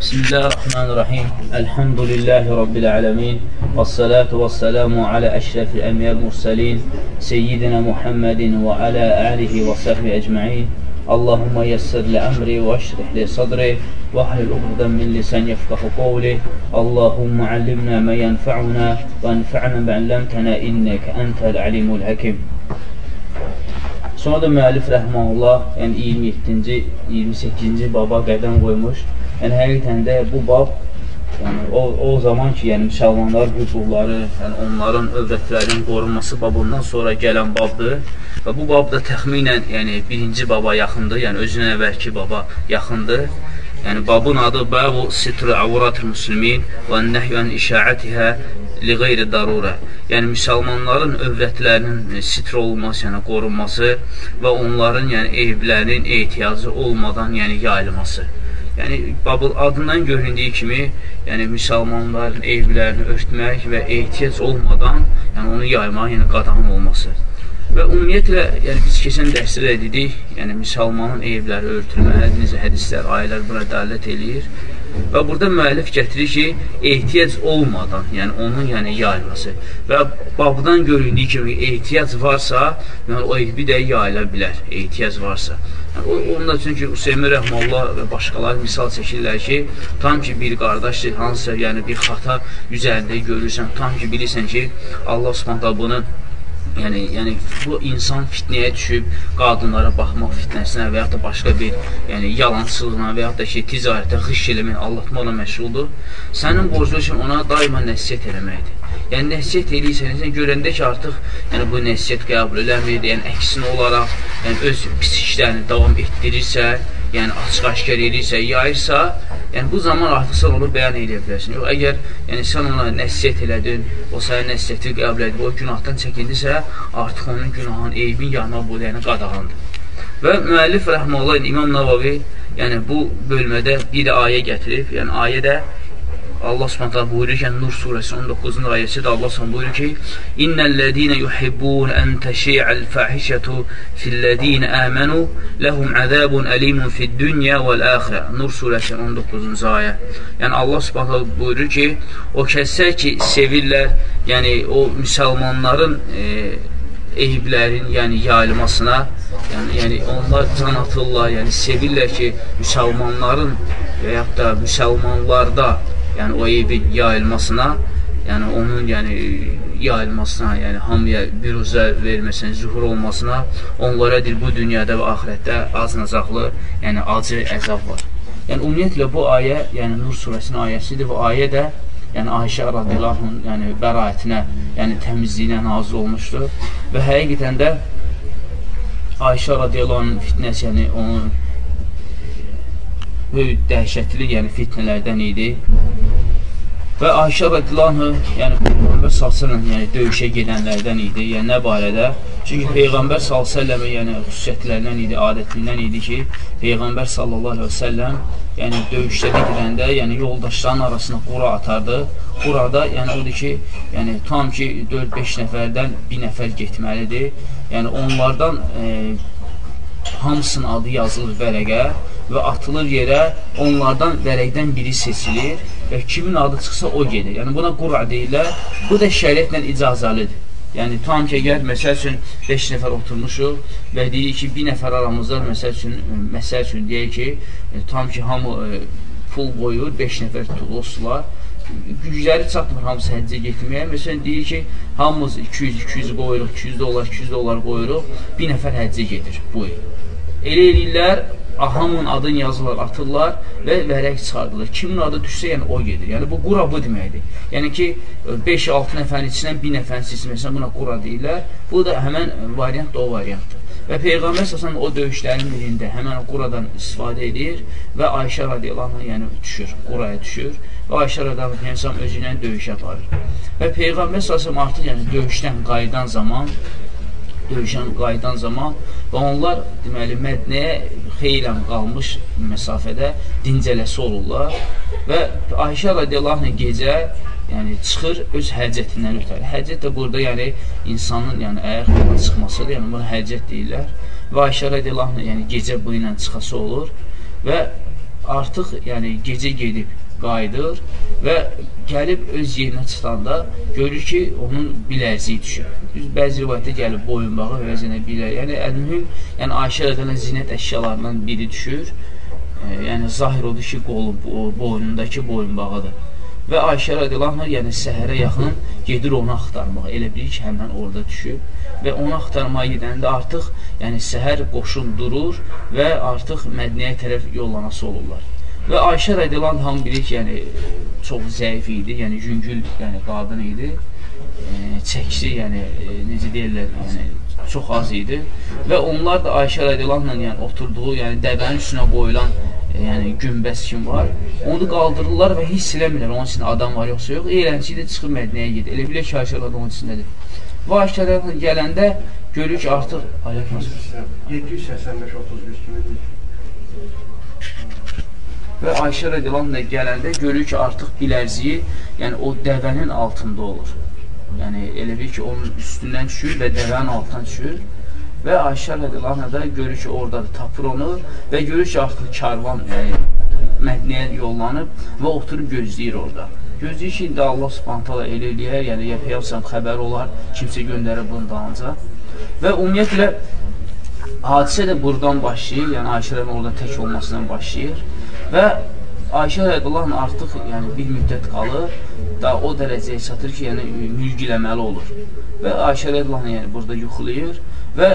بسم الله الرحمن الرحيم. الحمد لله رب العالمين والصلاة والسلام على أشرف الأنبياء المرسلين سيدنا محمد وعلى آله وصحبه أجمعين. اللهم يسر لأمري وأشرح لي صدري واحلل عقدة من لسان يفقه قولي. اللهم علمنا ما ينفعنا وانفعنا ما علمتنا إنك أنت العليم الحكيم. Sonra da müəllif rəhmanullah, yəni 27-ci, 28-ci baba qədəm qoymuş. Yəni həqiqətən də bu bab yəni o, o zaman ki, yəni müsəlmanlar hüquqları, yəni onların övrətlərinin qorunması babından sonra gələn babdır. Və bu bab da təxminən yəni birinci baba yaxındır, yəni özünə əvvəlki baba yaxındır. Yəni babın adı Babu Sitr Avratul Müslimin və Nəhyən İşaətihə li qeyri darurə. Yəni müsəlmanların övrətlərinin sitr olunması, yəni qorunması və onların yəni eyiblərinin ehtiyacı olmadan yəni yayılması. Yəni babıl adından göründüyü kimi, yəni müsəlmanların eyiblərini örtmək və ehtiyac olmadan, yəni onu yaymaq, yəni qadağan olması. Və ümumiyyətlə, yəni biz keçən dərsdə də dedik, yəni müsəlmanın eyibləri örtülməlidir, necə hədislər, ayələr buna dələt eləyir. Və burada müəllif gətirir ki, ehtiyac olmadan, yəni onun yəni yayılması və babdan göründüyü kimi ehtiyac varsa, yəni o eybi də yayıla bilər, ehtiyac varsa. Yəni, onda çünki Hüseymi Rəhmallah və başqaları misal çəkirlər ki, tam ki bir qardaşdır, hansısa yəni bir xata üzərində görürsən, tam ki bilirsən ki, Allah Subhanahu bunu yəni, yəni bu insan fitnəyə düşüb qadınlara baxmaq fitnəsinə və yaxud da başqa bir yəni, yalançılığına və yaxud da ki, ticarətə xış eləmək, allatmaqla məşğuldur. Sənin borcun üçün ona daima nəsiyyət eləməkdir. Yəni, nəsiyyət eləyirsən, sən görəndə ki, artıq yəni, bu nəsiyyət qəbul eləmir, yəni əksinə olaraq yəni, öz pis işlərini davam etdirirsə, yəni açıq-aşkar eləyirsə, yayırsa, yəni bu zaman artıq sən onu bəyan edə bilərsən. Yox, əgər yəni, sən ona nəsiyyət elədin, o sənin nəsiyyəti qəbul edib, o günahdan çəkindirsə, artıq onun günahın, eybin yanına bu yəni qadağandır. Və müəllif rəhməllah İmam Navavi yəni bu bölmədə bir ayə gətirib, yəni ayə də Allah Subhanahu buyurur ki, Nur surəsi 19-cu ayəsində Allah Subhanahu buyurur ki: "İnnellezîne yuhibbun en teşi'al fahişetu fillezîne amenu lehum azabun alimun fid-dunya vel-ahire." Nur surəsi 19-cu ayə. Yəni Allah Subhanahu buyurur ki, o kəslər ki, sevirlər, yəni o müsəlmanların e, eyiblərin, yəni yayılmasına, yəni, yəni onlar can atırlar, yəni sevirlər ki, müsəlmanların və yaxud da müsəlmanlarda yəni o eybin yayılmasına, yəni onun yəni yayılmasına, yəni hamıya biruzə verməsinə, zuhur olmasına, onlara deyir bu dünyada və axirətdə acınacaqlı, yəni acı əzab var. Yəni ümumiyyətlə bu ayə, yəni Nur surəsinin ayəsidir. Bu ayə də yəni Ayşə radiyallahu yəni bəraətinə, yəni təmizliyinə nazil olmuşdur və həqiqətən də Ayşə radiyallahu fitnəsi, yəni onun dəhşətli, yəni fitnələrdən idi. Və Ayşə radiyallahu yəni Peyğəmbər sallallahu yəni döyüşə gedənlərdən idi. Yəni nə barədə? Çünki Peyğəmbər sallallahu yəni xüsusiyyətlərindən idi, adətindən idi ki, Peyğəmbər sallallahu əleyhi və səlləm yəni döyüşlərə gedəndə, yəni yoldaşların arasına qura atardı. Qurada yəni odur ki, yəni tam ki 4-5 nəfərdən 1 nəfər getməlidir. Yəni onlardan e, hamısının adı yazılır vərəqə və atılır yerə, onlardan vərəqdən biri seçilir və kimin adı çıxsa o gedir. Yəni buna qura deyirlər. Bu da şəriətlə icazəlidir. Yəni tam ki, əgər məsəl üçün 5 nəfər oturmuşuq və deyir ki, bir nəfər aramızda məsəl üçün, məsəl üçün deyək ki, e, tam ki, hamı e, pul qoyur, 5 nəfər tuloslar, gücləri çatmır hamısı həccə getməyə. Məsələn, deyir ki, hamımız 200-200 qoyuruq, 200 dollar, 200 dollar qoyuruq, bir nəfər həccə gedir bu il. Elə eləyirlər, hamının adını yazırlar, atırlar və vərək çıxardırlar. Kimin adı düşsə, yəni o gedir. Yəni bu qura bu deməkdir. Yəni ki 5-6 nəfərin içindən bir nəfərin seçilməsinə buna qura deyirlər. Bu da həmən variant da o variantdır. Və Peyğəmbər əsasən o döyüşlərin birində həmən o quradan istifadə edir və Ayşə radiyallahu anh yəni düşür, quraya düşür və Ayşə radiyallahu anh insan özü ilə döyüş aparır. Və Peyğəmbər əsasən artıq yəni döyüşdən qayıdan zaman döyüşən qayıdan zaman və onlar deməli Mədnəyə xeylən qalmış məsafədə dincələsi olurlar və Ayşə radiyallahu anh gecə yəni çıxır öz həcətindən ötəri. Həcət də burada yəni insanın yəni ayaq yola çıxmasıdır. Yəni buna həcət deyirlər. Və Ayşə radiyallahu anh yəni gecə bu ilə çıxası olur və artıq yəni gecə gedib qayıdır və gəlib öz yerinə çıxanda görür ki, onun bilərziyi düşür. Düz bəzi rivayətdə gəlib boyunbağı əvəzinə bilər. Yəni əlmühüm, yəni Ayşə rəziyallahu zinət əşyalarından biri düşür. E, yəni zahir odur ki, qolu boynundakı boyunbağıdır. Və Ayşə rəziyallahu yəni səhərə yaxın gedir onu axtarmağa. Elə bilir ki, həmən orada düşüb və onu axtarmağa gedəndə artıq yəni səhər qoşun durur və artıq Mədniyə tərəf yollanası olurlar. Və Ayşə rədiyalan hamı bilir ki, yəni çox zəif idi, yəni yüngül yəni, qadın idi. E, çəkisi, yəni e, necə deyirlər, yəni çox az idi. Və onlar da Ayşə rədiyalanla yəni oturduğu, yəni dəvənin üstünə qoyulan e, yəni günbəz kim var. Onu qaldırırlar və hiss eləmirlər onun içində adam var yoxsa yox. Eğlənci də çıxıb Mədinəyə gedir. Elə bilir ki, Ayşə onun içindədir. Və Ayşə gələndə görür ki, artıq 785-31 kimi Və Ayşə rədiyalanla gələndə görür ki, artıq bilərziyi, yəni o dəvənin altında olur. Yəni elə bir ki, onun üstündən düşür və dəvənin altından düşür. Və Ayşə rədiyalanla da görür ki, oradadır, tapır onu və görür ki, artıq karvan yəni, Mədniyə yollanıb və oturub gözləyir orada. Gözləyir ki, indi Allah subhantala elə eləyər, yəni ya Peyyəvsən xəbər olar, kimsə göndərib bunu dalınca. Və ümumiyyətlə, hadisə də buradan başlayır, yəni Ayşələrin orada tək olmasından başlayır. Və Ayşə rədiyallahu artıq yəni bir müddət qalır, da o dərəcəyə çatır ki, yəni mülgiləməli olur. Və Ayşə rədiyallahu yəni burada yuxulayır və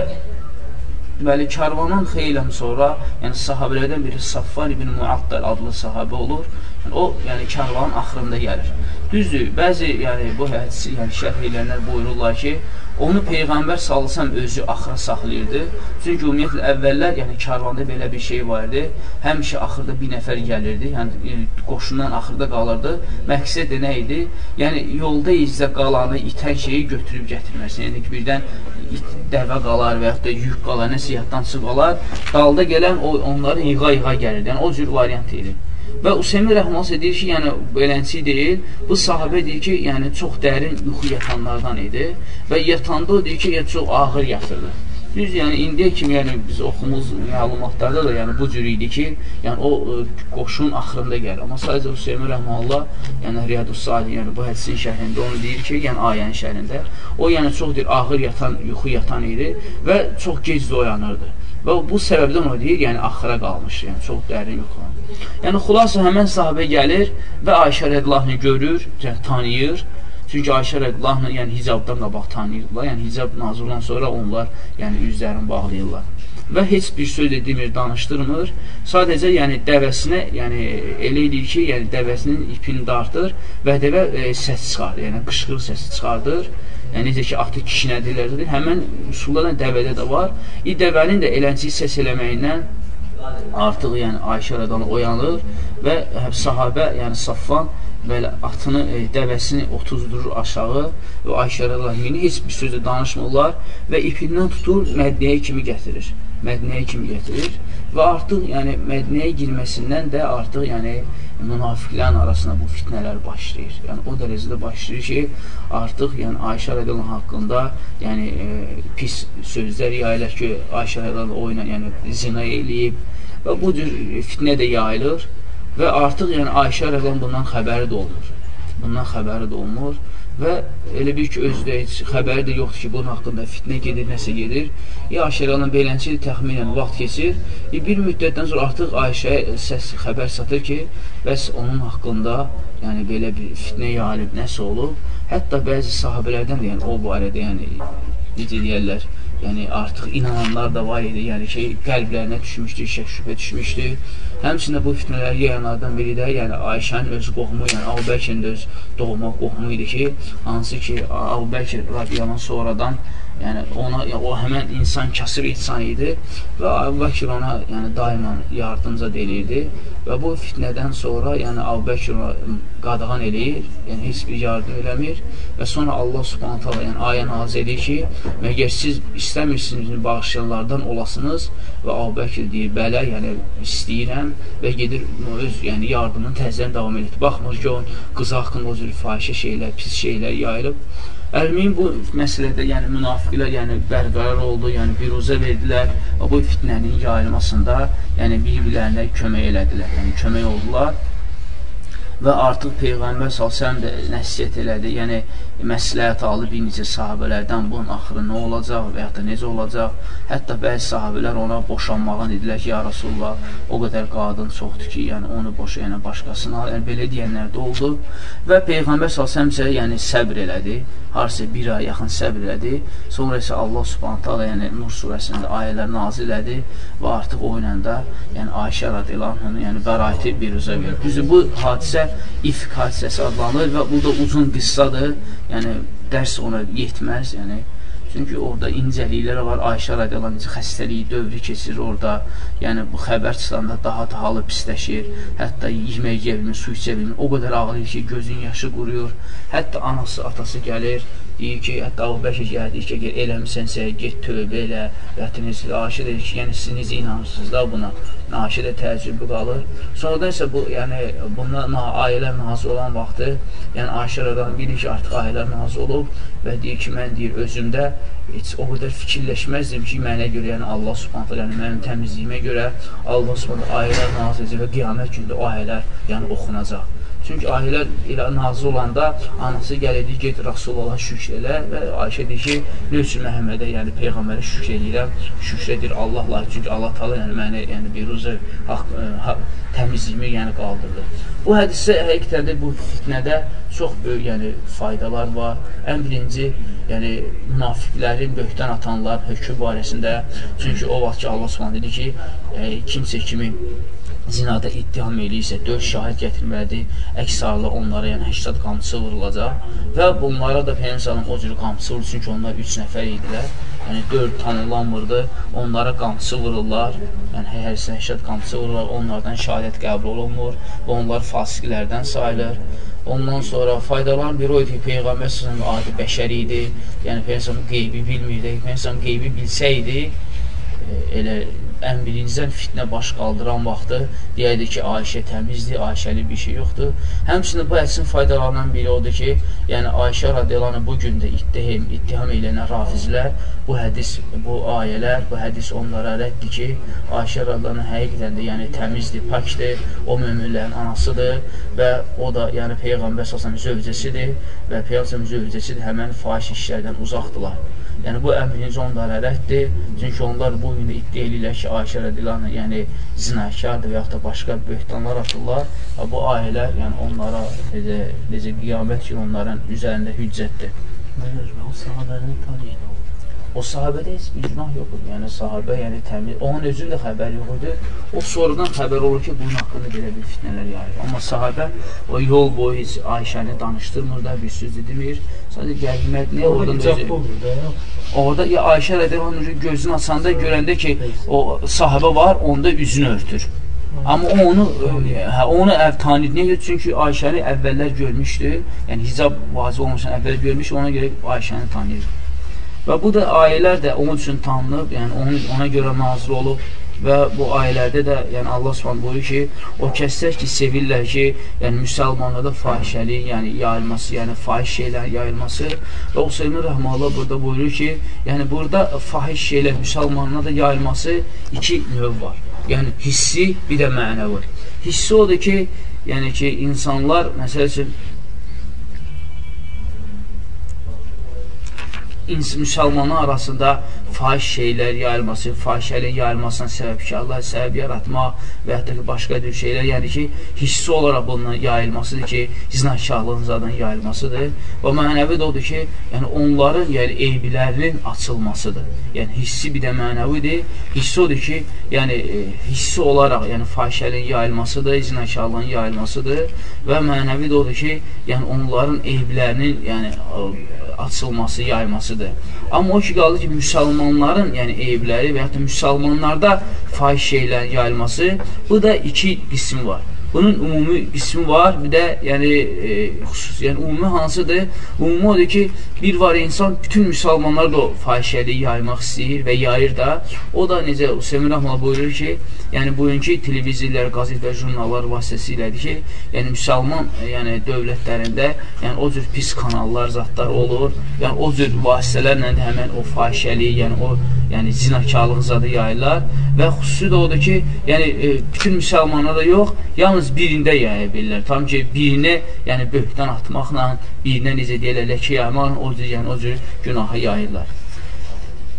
deməli karvanın xeyləm sonra, yəni sahabelərdən biri Saffan ibn Muattal adlı sahabə olur. Yəni, o yəni karvanın axırında gəlir. Düzdür, bəzi yəni bu hədisi yəni şərh edənlər buyururlar ki, Onu Peyğəmbər salsam özü axıra saxlayırdı. Çünki ümumiyyətlə əvvəllər, yəni karvanda belə bir şey var idi. Həmişə axırda bir nəfər gəlirdi, yəni e, qoşundan axırda qalırdı. Məqsəd nə idi? Yəni yolda izdə qalanı, itən şeyi götürüb gətirməsin. Yəni birdən it, dəvə qalar və yaxud da yük qalar, nəsə yaddan çıx qalar. Dalda gələn o onları yığa-yığa gəlirdi. Yəni o cür variant idi. Və Useymi Rəhmansə deyir ki, yəni beləncə deyil, bu sahabə deyir ki, yəni çox dərin yuxu yatanlardan idi və yatanda deyir ki, yəni, çox ağır yatırdı. Düz, yəni indiyə kimi yəni biz oxumuz məlumatlarda da yəni bu cür idi ki, yəni o e, qoşun axırında gəlir. Amma sadəcə Hüseyn Rəhmanullah, yəni Riyadus Salih, yəni bu hədisin şərhində onu deyir ki, yəni ayənin şərhində o yəni çox deyir ağır yatan, yuxu yatan idi və çox gec oyanırdı. Və bu səbəbdən o deyir, yəni axıra qalmış, yəni çox dərin yuxu. Yəni, xulasa həmən sahabə gəlir və Ayşə rədlahını görür, yəni, tanıyır. Çünki Ayşə rədlahını yəni, hicabdan qabaq tanıyırlar. Yəni, hicab nazırdan sonra onlar yəni, üzlərini bağlayırlar. Və heç bir söz də demir, danışdırmır. Sadəcə yəni, dəvəsinə yəni, elə edir ki, yəni, dəvəsinin ipini dartır və dəvə e, səs çıxardır, yəni qışqır səsi çıxardır. Yəni, necə ki, atı kişnədirlər, həmən üsullarla dəvədə də var. İ, dəvənin də eləncik səs eləməyindən artıq yəni Ayşə rəqanı oyanır və həm sahabə, yəni Saffan belə atını, e, dəvəsini otuzdurur aşağı və Ayşə rəqanı heç bir sözü danışmırlar və ipindən tutur Mədniyə kimi gətirir. Mədniyə kimi gətirir və artıq yəni Mədniyə girməsindən də artıq yəni münafiqlərin arasında bu fitnələr başlayır. Yəni o dərəcədə başlayır ki, artıq yəni Ayşə rəziyallahu haqqında yəni e, pis sözlər yayılır ki, Ayşə rəziyallahu oyla yəni zina eləyib və bu cür fitnə də yayılır və artıq yəni Ayşə rəziyallahu bundan xəbəri də olmur. Bundan xəbəri də olmur və elə bir ki, özü də heç xəbəri də yoxdur ki, bunun haqqında fitnə gedir, nəsə gedir. Ya Ayşələrlə beləncə təxminən vaxt keçir. E, bir müddətdən sonra artıq Ayşəyə səs xəbər satır ki, bəs onun haqqında yəni belə bir fitnə yayılıb, nəsə olub. Hətta bəzi sahabələrdən də yəni o barədə yəni necə deyərlər, yəni artıq inananlar da var idi, yəni ki, qəlblərinə düşmüşdü, şək şübhə düşmüşdü. Həmçində bu fitnələri yayanlardan biri də, yəni Ayşənin öz qohumu, yəni Əbu Bəkirin də öz doğma qohumu idi ki, hansı ki, Əbu Bəkir radiyallahu sonradan yəni ona o həmən insan kasıb insan idi və Əbu Bəkir ona yəni daima yardımca delirdi və bu fitnədən sonra yəni Əbu Bəkir qadağan eləyir, yəni heç bir yardım eləmir və sonra Allah Subhanahu taala yəni ayə nazil edir ki, məgər siz istəmirsiniz bağışlayanlardan olasınız və Əbu Bəkir deyir, bələ, yəni istəyirəm və gedir öz yəni yardımını təzədən davam edir. Baxmır ki, o qız haqqında o cür fahişə şeylər, pis şeylər yayılıb Əlmin bu məsələdə, yəni münafiqlər, yəni bərqərar oldu, yəni biruzə verdilər və bu fitnənin yayılmasında, yəni bir-birlərinə kömək elədilər, yəni kömək oldular və artıq Peyğəmbər s.ə.v də nəsiyyət elədi, yəni məsləhət aldı bir neçə sahabələrdən bunun axırı nə olacaq və ya da necə olacaq. Hətta bəzi sahabələr ona boşanmağa dedilər ki, ya Rasulullah, o qədər qadın çoxdur ki, yəni onu boşa, yəni başqasına, yəni belə deyənlər də oldu. Və Peyğəmbər s.ə.v isə yəni səbr elədi, harasa bir ay yaxın səbr elədi. Sonra isə Allah subhanət hala, yəni Nur surəsində ayələr nazil elədi və artıq o ilə də, yəni Ayşə radiyallahu anh, yəni bəraəti bir üzə verir. Düzdür, bu hadisə ifk hadisəsi adlanır və bu da uzun qıssadır. Yəni dərs ona yetməz. Yəni Çünki orada incəliklər var. Ayşə radiyallahu anh xəstəliyi dövrü keçirir orada. Yəni bu xəbər çıxanda daha da halı pisləşir. Hətta yemək yeyə bilmir, su içə bilmir. O qədər ağlayır ki, gözün yaşı quruyur. Hətta anası, atası gəlir deyir ki, hətta Abu Bəkir gəldi ki, gəl eləmisənsə, get tövbə elə. Və hətta necə Ayşə deyir ki, yəni siz necə inanırsınız da buna? Də təəccübü qalır. Sonradan isə bu, yəni bundan ayələr nazil olan vaxtı, yəni Ayşə rədan bilir ki, artıq ayələr nazil olub və deyir ki, mən deyir özümdə heç o qədər fikirləşməzdim ki, mənə görə, yəni Allah Subhanahu yəni mənim təmizliyimə görə Allah Subhanahu ayələr nazil edəcək və qiyamət günündə o ayələr yəni oxunacaq. Çünki ayələr elə nazil olanda anası gəlirdi, get Rasulullah şükr elə və Ayşə deyir ki, nə üçün Məhəmmədə, yəni Peyğəmbərə şükr edirəm, şükr edir Allahla. Çünki Allah Taala yəni məni yəni bir uzə haqq haq, təmizliyimi yəni qaldırdı. Bu hədisdə həqiqətən də bu fitnədə çox böyük yəni faydalar var. Ən birinci, yəni münafiqlərin böhtan atanlar hökm barəsində. Çünki o vaxt ki Allah Subhanahu dedi ki, e, kimsə kimi zinada ittiham eləyirsə 4 şahid gətirməlidir. Əks halda onlara yəni 80 qamçı vurulacaq və bunlara da Peyğəmbər o cür qamçı vurur çünki onlar 3 nəfər idilər. Yəni 4 tanınlanmırdı. Onlara qamçı vururlar. Yəni hər 80 qamçı vururlar. Onlardan şahadət qəbul olunmur və onlar fasiqlərdən sayılır. Ondan sonra faydalan bir o idi ki, Peyğəmbər s.ə.v adi bəşər idi. Yəni Peyğəmbər qeybi bilmirdi. Peyğəmbər qeybi bilsəydi, e, elə ən birincdən fitnə baş qaldıran vaxtı deyəydi ki, Ayşə təmizdir, Ayşəli bir şey yoxdur. Həmçinin bu hədisin faydalarından biri odur ki, yəni Ayşə radiyalarını bu gün də ittiham, ittiham eləyənə rafizlər bu hədis, bu ayələr, bu hədis onlara rəddir ki, Ayşə radiyalarını həqiqətən də yəni təmizdir, pakdır, o möminlərin anasıdır və o da yəni Peyğəmbər səsənin zövcəsidir və Peyğəmbər zövcəsidir, həmən fahiş işlərdən uzaqdılar. Yəni bu birinci onlara rəddir. Çünki onlar bu gün iddia edirlər ki, Ayşə rədiyallahu yəni zinakardır və yaxud da başqa böhtanlar atırlar. Və bu ayələr yəni onlara necə necə qiyamət günü onların üzərində hüccətdir. O sahabənin tarihi O sahabədə heç bir günah yox idi. Yəni sahabə, yəni təmiz, onun özünün də xəbəri yox idi. O sonradan xəbər olur ki, bunun haqqında belə bir fitnələr yayır. Amma sahabə o yol boyu heç Ayşəni danışdırmır da, bir söz demir. Sadəcə gəlmək nə oradan özü. Orada ya Ayşə rəziyallahu gözünü açanda görəndə ki, o sahabə var, onda üzünü örtür. Amma onu hə, onu əv tanıyır. Niyə? Çünki Ayşəni əvvəllər görmüşdü. Yəni hicab vacib olmamışdan əvvəl görmüş, ona görə Ayşəni tanıyır. Və bu da ayələr də onun üçün tanınıb, yəni onun, ona görə nazil olub və bu ayələrdə də yəni Allah Subhanahu buyurur ki, o kəslər ki, sevirlər ki, yəni müsəlmanlarda fahişəlik, yəni yayılması, yəni fahiş şeylər yayılması və Hüseyn Rəhmanullah burada buyurur ki, yəni burada fahiş şeylər müsəlmanlarda yayılması iki növ var. Yəni hissi, bir də mənəvi. Hissi odur ki, yəni ki, insanlar məsəl üçün müsəlmanlar arasında fahiş şeylər yayılması, fahişəliyin yayılmasına səbəbkarlar, səbəb yaratmaq və da ki, başqa bir şeylər, yəni ki, hissi olaraq bunun yayılmasıdır ki, zinakarlığın zadan yayılmasıdır. Və mənəvi də odur ki, yəni onların yəni, eybilərinin açılmasıdır. Yəni hissi bir də mənəvidir. Hissi odur ki, yəni e, hissi olaraq yəni fahişəliyin yayılmasıdır, zinakarlığın yayılmasıdır və mənəvi də odur ki, yəni onların eybilərinin yəni açılması, yaymasıdır. Amma o ki, qaldı ki, müsəlmanların, yəni eyibləri və yaxud da müsəlmanlarda fahiş şeylərin yayılması, bu da iki qism var. Bunun ümumi qismi var, bir də yəni e, xüsusi, yəni ümumi hansıdır? Ümumi odur ki, bir var insan bütün müsəlmanlar da o fahişəliyi yaymaq istəyir və yayır da. O da necə Hüseyin Rəhmələ buyurur ki, yəni bugünkü televiziylər, qəzetlər, jurnallar vasitəsilədir ki, yəni müsəlman yəni dövlətlərində yəni o cür pis kanallar, zatlar olur. Yəni o cür vasitələrlə də həmin o fahişəliyi, yəni o yəni zinakarlıq zadı yayırlar və xüsusi də odur ki, yəni e, bütün müsəlmanlarda yox, yalnız birində yaya bilirlər. Tam ki, birini yəni böhtan atmaqla, birinə necə deyirlər, ləkə yaymaqla o cür, yəni o cür günahı yayırlar.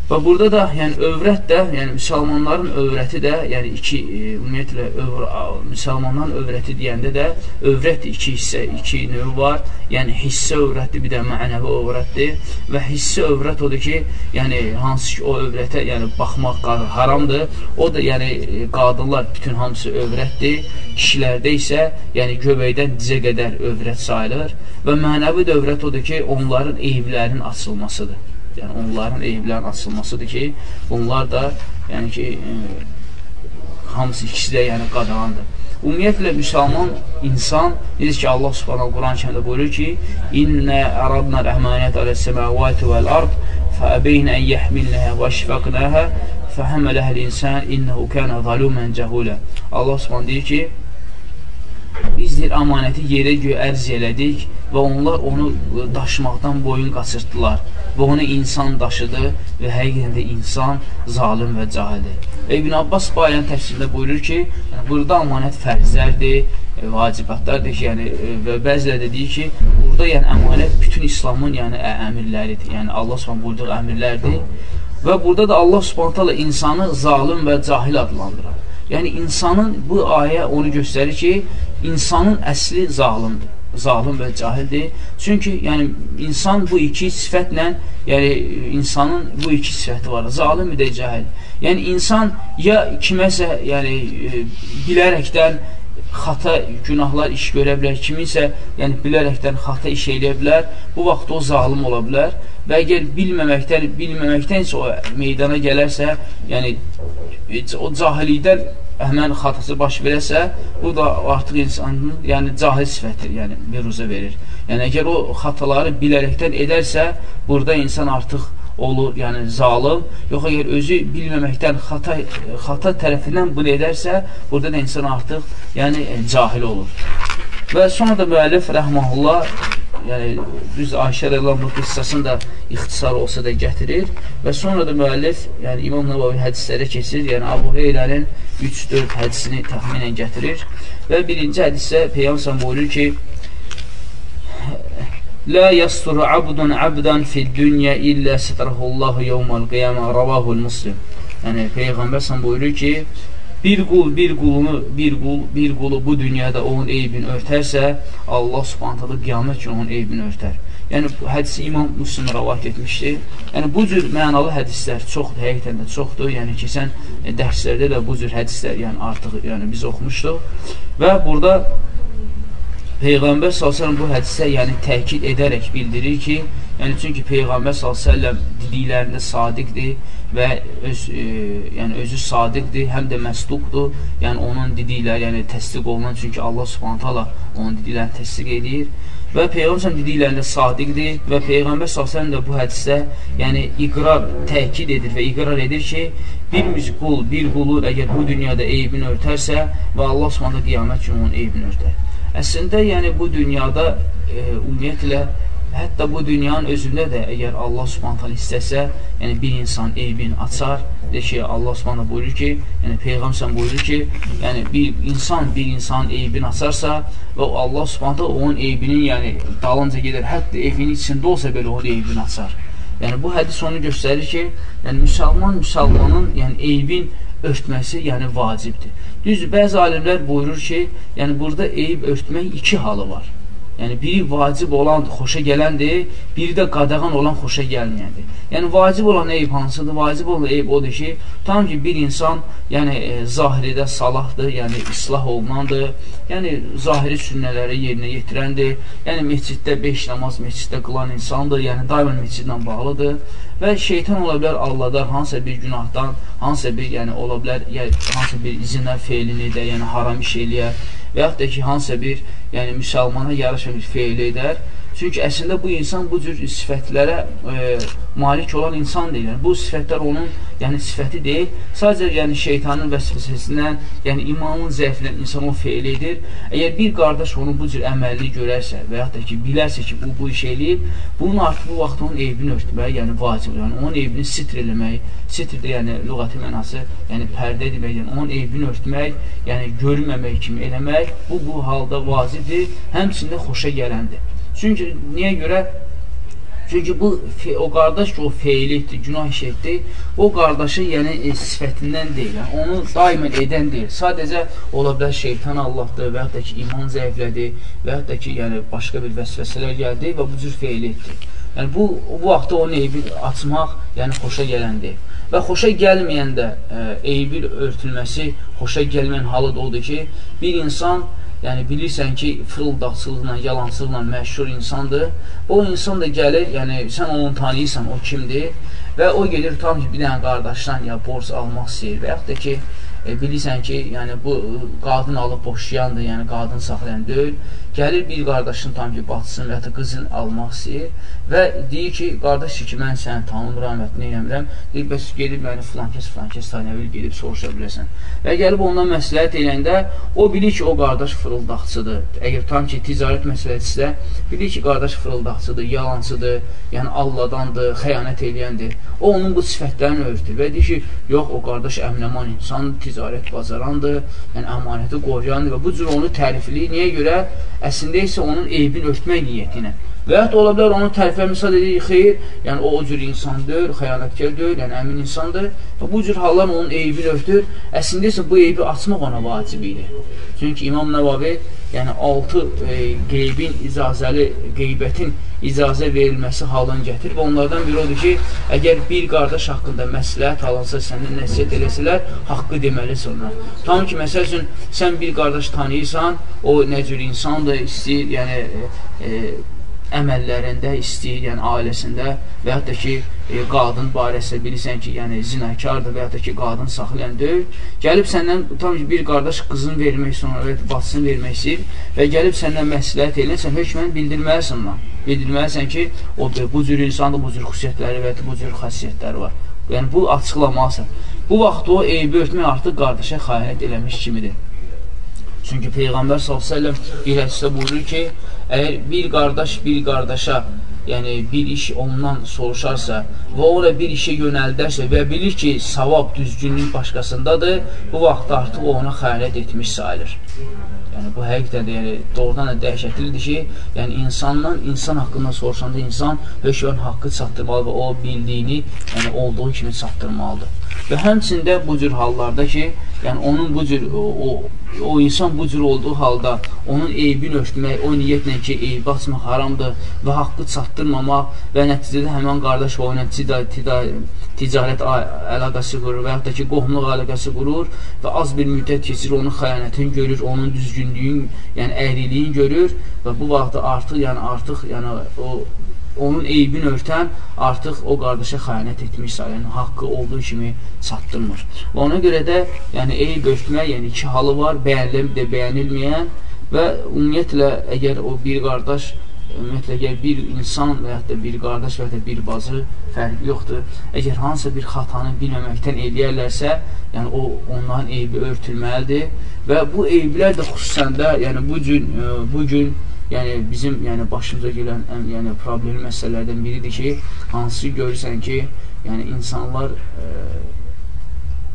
Və burada da, yəni övrət də, yəni müsəlmanların övrəti də, yəni iki e, ümumiyyətlə övr müsəlmanların övrəti deyəndə də övrət iki hissə, iki növ var. Yəni hissə övrətdir, bir də mənəvi övrətdir. Və hissə övrət odur ki, yəni hansı ki o övrətə, yəni baxmaq haramdır. O da yəni qadınlar bütün hamısı övrətdir. Kişilərdə isə, yəni göbəkdən dizə qədər övrət sayılır və mənəvi də övrət odur ki, onların eyiblərinin açılmasıdır yəni onların eyiblərin açılmasıdır ki, bunlar da yəni ki, e, hamısı ikisi də yəni qadağandır. Ümumiyyətlə, müsəlman insan, necə ki, Allah subhanahu Quran kəndə buyurur ki, İnnə ərabnə rəhmaniyət aləs-səməvəti vəl-ard fəəbeynə ən yəhmilnəhə və şifəqnəhə fəhəmələhəl insan innəhu kənə zalumən cəhulə. Allah subhanahu deyir ki, biz deyir, amanəti yerə göyə ərz elədik və onlar onu daşımaqdan boyun qaçırtdılar və onu insan daşıdı və həqiqətən də insan zalim və cahildir. Və İbn Abbas bu ayənin təfsirində buyurur ki, yəni, burada amanət fərzlərdir, e, vacibatlardır ki, yəni, e, və bəzilə də deyir ki, burada yəni, əmanət bütün İslamın yəni, əmirləridir, yəni Allah subhanə buyurduğu əmirlərdir və burada da Allah subhanətələ insanı zalim və cahil adlandırır. Yəni, insanın bu ayə onu göstərir ki, insanın əsli zalimdir zalim və cahildir. Çünki yəni insan bu iki sifətlə, yəni insanın bu iki sifəti var. Zalim və cahil. Yəni insan ya kiməsə, yəni e, bilərəkdən xata günahlar iş görə bilər, kiminsə yəni bilərəkdən xata iş eləyə bilər. Bu vaxt o zalim ola bilər və əgər bilməməkdən, bilməməkdən isə o meydana gələrsə, yəni o cahillikdən həmən xatası baş verəsə, bu da artıq insanın yəni, cahil sifətir, yəni viruzə verir. Yəni, əgər o xataları bilərəkdən edərsə, burada insan artıq olur, yəni zalım, yox əgər özü bilməməkdən xata, xata tərəfindən bunu edərsə, burada da insan artıq yəni, cahil olur. Və sonra da müəllif rəhməhullah yəni düz Ayşə rəziyallahu bu qıssasını da ixtisar olsa da gətirir və sonra da müəllif, yəni İmam Nəvavi hədislərə keçir, yəni Abu Heylənin 3-4 hədisini təxminən gətirir və birinci hədisdə Peyğəmbər buyurur ki: La yasturu abdun abdan fid-dunya illa satrahullahu yawmal qiyamah ravahul Muslim. Yəni Peyğəmbər buyurur ki, Bir qul bir qulunu, bir qul bir qulu bu dünyada onun eybini örtərsə, Allah Subhanahu qiyamət günü onun eybini örtər. Yəni bu hədisi İmam Müslim rivayet etmişdi. Yəni bu cür mənalı hədislər çoxdur, həqiqətən də çoxdur. Yəni keçən e, dərslərdə də bu cür hədislər yəni artıq yəni biz oxumuşduq. Və burada Peyğəmbər sallallahu bu hədisdə yəni təkid edərək bildirir ki, yəni çünki Peyğəmbər sallallahu dediklərində sadiqdir və öz, e, yəni özü sadiqdir, həm də məsduqdur. Yəni onun dedikləri, yəni təsdiq olunan çünki Allah Subhanahu taala onun dediklərini təsdiq edir və peyğəmbər dediklərində sadiqdir və peyğəmbər sallallahu da bu hədisdə yəni iqrar təkid edir və iqrar edir ki, bir qul, bir qulur əgər bu dünyada eybini örtərsə və Allah Subhanahu qiyamət günü onun eybini örtər. Əslində yəni bu dünyada e, ümumiyyətlə Hətta bu dünyanın özündə də əgər Allah subhanətələ istəsə, yəni bir insan eybin açar, de ki, Allah subhanətələ buyurur ki, yəni Peyğəmsən buyurur ki, yəni bir insan bir insanın eybini açarsa və Allah subhanətələ onun eybinin yəni dalınca gedər, hətta evinin içində olsa belə onun eybini açar. Yəni bu hədis onu göstərir ki, yəni müsəlman müsəlmanın yəni eybin örtməsi yəni vacibdir. Düz bəzi alimlər buyurur ki, yəni burada eyib örtmək iki halı var. Yəni, biri vacib olan xoşa gələndir, biri də qadağan olan xoşa gəlməyəndir. Yəni, vacib olan eyb hansıdır? Vacib olan eyb odur ki, tam ki, bir insan yəni, e, zahiridə salahdır, yəni islah olunandır, yəni zahiri sünnələri yerinə yetirəndir, yəni mesciddə beş namaz mesciddə qılan insandır, yəni daimən mescidlə bağlıdır və şeytan ola bilər alladar hansısa bir günahdan, hansısa bir, yəni ola bilər, yəni, hansısa bir izinə feilini də, yəni haram iş eləyər və yaxud da ki, hansısa bir yəni, müsəlmana yaraşan bir feil edər. Çünki əslində bu insan bu cür sifətlərə e, malik olan insan deyil. Yəni, bu sifətlər onun yəni, sifəti deyil. Sadəcə yəni, şeytanın vəsvəsəsindən, yəni imanın zəiflən insan o feil edir. Əgər bir qardaş onun bu cür əməlli görərsə və yaxud da ki, bilərsə ki, bu, bu iş eləyib, bunun artıq bu vaxt onun eybini örtmək, yəni vacib. Yəni, onun eybini sitr eləmək, sitrdir, yəni lüğəti mənası, yəni pərdə etmək, yəni onun eybini örtmək, yəni görünməmək kimi eləmək, bu, bu halda vacibdir, həmçində xoşa gələndir. Çünki niyə görə? Çünki bu o qardaş ki, o feil etdi, günah iş etdi, o qardaşı yəni e, sifətindən deyil, yəni, onu daimən edən deyil. Sadəcə ola bilər şeytan Allahdır və yaxud da ki, iman zəiflədi və yaxud da ki, yəni başqa bir vəsvəsələr gəldi və bu cür feil etdi. Yəni bu bu vaxtda onun eybi açmaq, yəni xoşa gələndir. Və xoşa gəlməyəndə e, eybin örtülməsi xoşa gəlməyən halı da odur ki, bir insan yəni bilirsən ki, fırıldaqçılıqla, yalancılıqla məşhur insandır. O insan da gəlir, yəni sən onu tanıyırsan, o kimdir və o gedir tam ki, bir dənə qardaşdan ya borc almaq istəyir və yaxud da ki, e, bilirsən ki, yəni bu qadın alıb boşayandır, yəni qadın saxlayan deyil. Gəlir bir qardaşın tam ki, batsın və ya qızın almaq istəyir və deyir ki, qardaş ki, mən səni tanımıram, və nə eləmirəm. Deyir, bəs gedib məni filan kəs, filan kəs tanıyabilir, gedib soruşa bilərsən. Və gəlib ondan məsləhət eləyəndə, o bilir ki, o qardaş fırıldaqçıdır. Əgər tam ki, ticarət məsələdirsə, bilir ki, qardaş fırıldaqçıdır, yalancıdır, yəni alladandır, xəyanət eləyəndir. O onun bu sifətlərini örtür və deyir ki, yox, o qardaş əminəman insandır, ticarət bacarandır, yəni əmanəti qoruyandır və bu cür onu tərifləyir. Niyə görə? Əslində isə onun eybini örtmək niyyətinə. Və hətta ola bilər onun tərifə misal edirik, xeyr, yəni o, o cür insandır, xəyanətkar deyil, yəni əmin insandır. Və bu cür hallar onun eybini örtür. Əslində isə bu eybi açmaq ona vacib idi. Çünki İmam Nəvavi yəni 6 e, qeybin icazəli, qeybətin icazə verilməsi halını gətirib. Onlardan biri odur ki, əgər bir qardaş haqqında məsləhət alınsa, səndən nəsiyyət eləsələr, haqqı deməlisən ona. Tam ki, məsəl üçün, sən bir qardaş tanıyırsan, o nə cür insandır, istəyir, yəni e, əməllərində istəyir, yəni ailəsində və da ki, e, qadın barəsində bilirsən ki, yəni zinakardır və da ki, qadın saxlayan deyil. Gəlib səndən tam ki, bir qardaş qızını vermək sonra və bacısını vermək istəyir və gəlib səndən məsləhət eləyən, sən hökmən bildirməlisən ona. Bildirməlisən ki, o bu cür insanda bu cür xüsusiyyətləri və bu cür xəssiyyətləri var. Yəni bu açıqlamalısan. Bu vaxt o eybi örtmək artıq qardaşa xəyanət eləmiş kimidir. Çünki Peyğəmbər s.ə.v bir hədisdə buyurur ki, əgər bir qardaş bir qardaşa yəni bir iş ondan soruşarsa və o da bir işə yönəldərsə və bilir ki, savab, düzgünlük başqasındadır, bu vaxt artıq ona xəyanət etmiş sayılır. Yəni bu həqiqətən də yəni doğrudan da dəhşətlidir ki, yəni insandan insan haqqında soruşanda insan hökmən haqqı çatdırmalı və o bildiyini yəni olduğu kimi çatdırmalıdır. Və həmçində bu cür hallarda ki, yəni onun bu cür o, o insan bu cür olduğu halda onun eybini örtmək, o niyyətlə ki, eybi açmaq haramdır və haqqı çatdırmamaq və nəticədə həmən qardaş o ilə ticarət əlaqəsi qurur və yaxud da ki, qohumluq əlaqəsi qurur və az bir müddət keçir, onun xəyanətini görür, onun düzgünlüyün, yəni əyriliyin görür və bu vaxtda artıq, yəni artıq, yəni o onun eybini örtən artıq o qardaşa xəyanət etmiş. Yəni, haqqı olduğu kimi çatdırmır. Və ona görə də yəni, eyb örtmək, yəni iki halı var, bəyənilib də bəyənilməyən və ümumiyyətlə, əgər o bir qardaş ümumiyyətlə, əgər bir insan və yaxud da bir qardaş və yaxud da bir bacı fərqi yoxdur. Əgər hansısa bir xatanı bilməməkdən eləyərlərsə, yəni o onların eybi örtülməlidir və bu eyblər də xüsusən də, yəni bu gün, bu gün yəni bizim yəni başımıza gələn ən yəni problem məsələlərdən biridir ki, hansı görürsən ki, yəni insanlar e,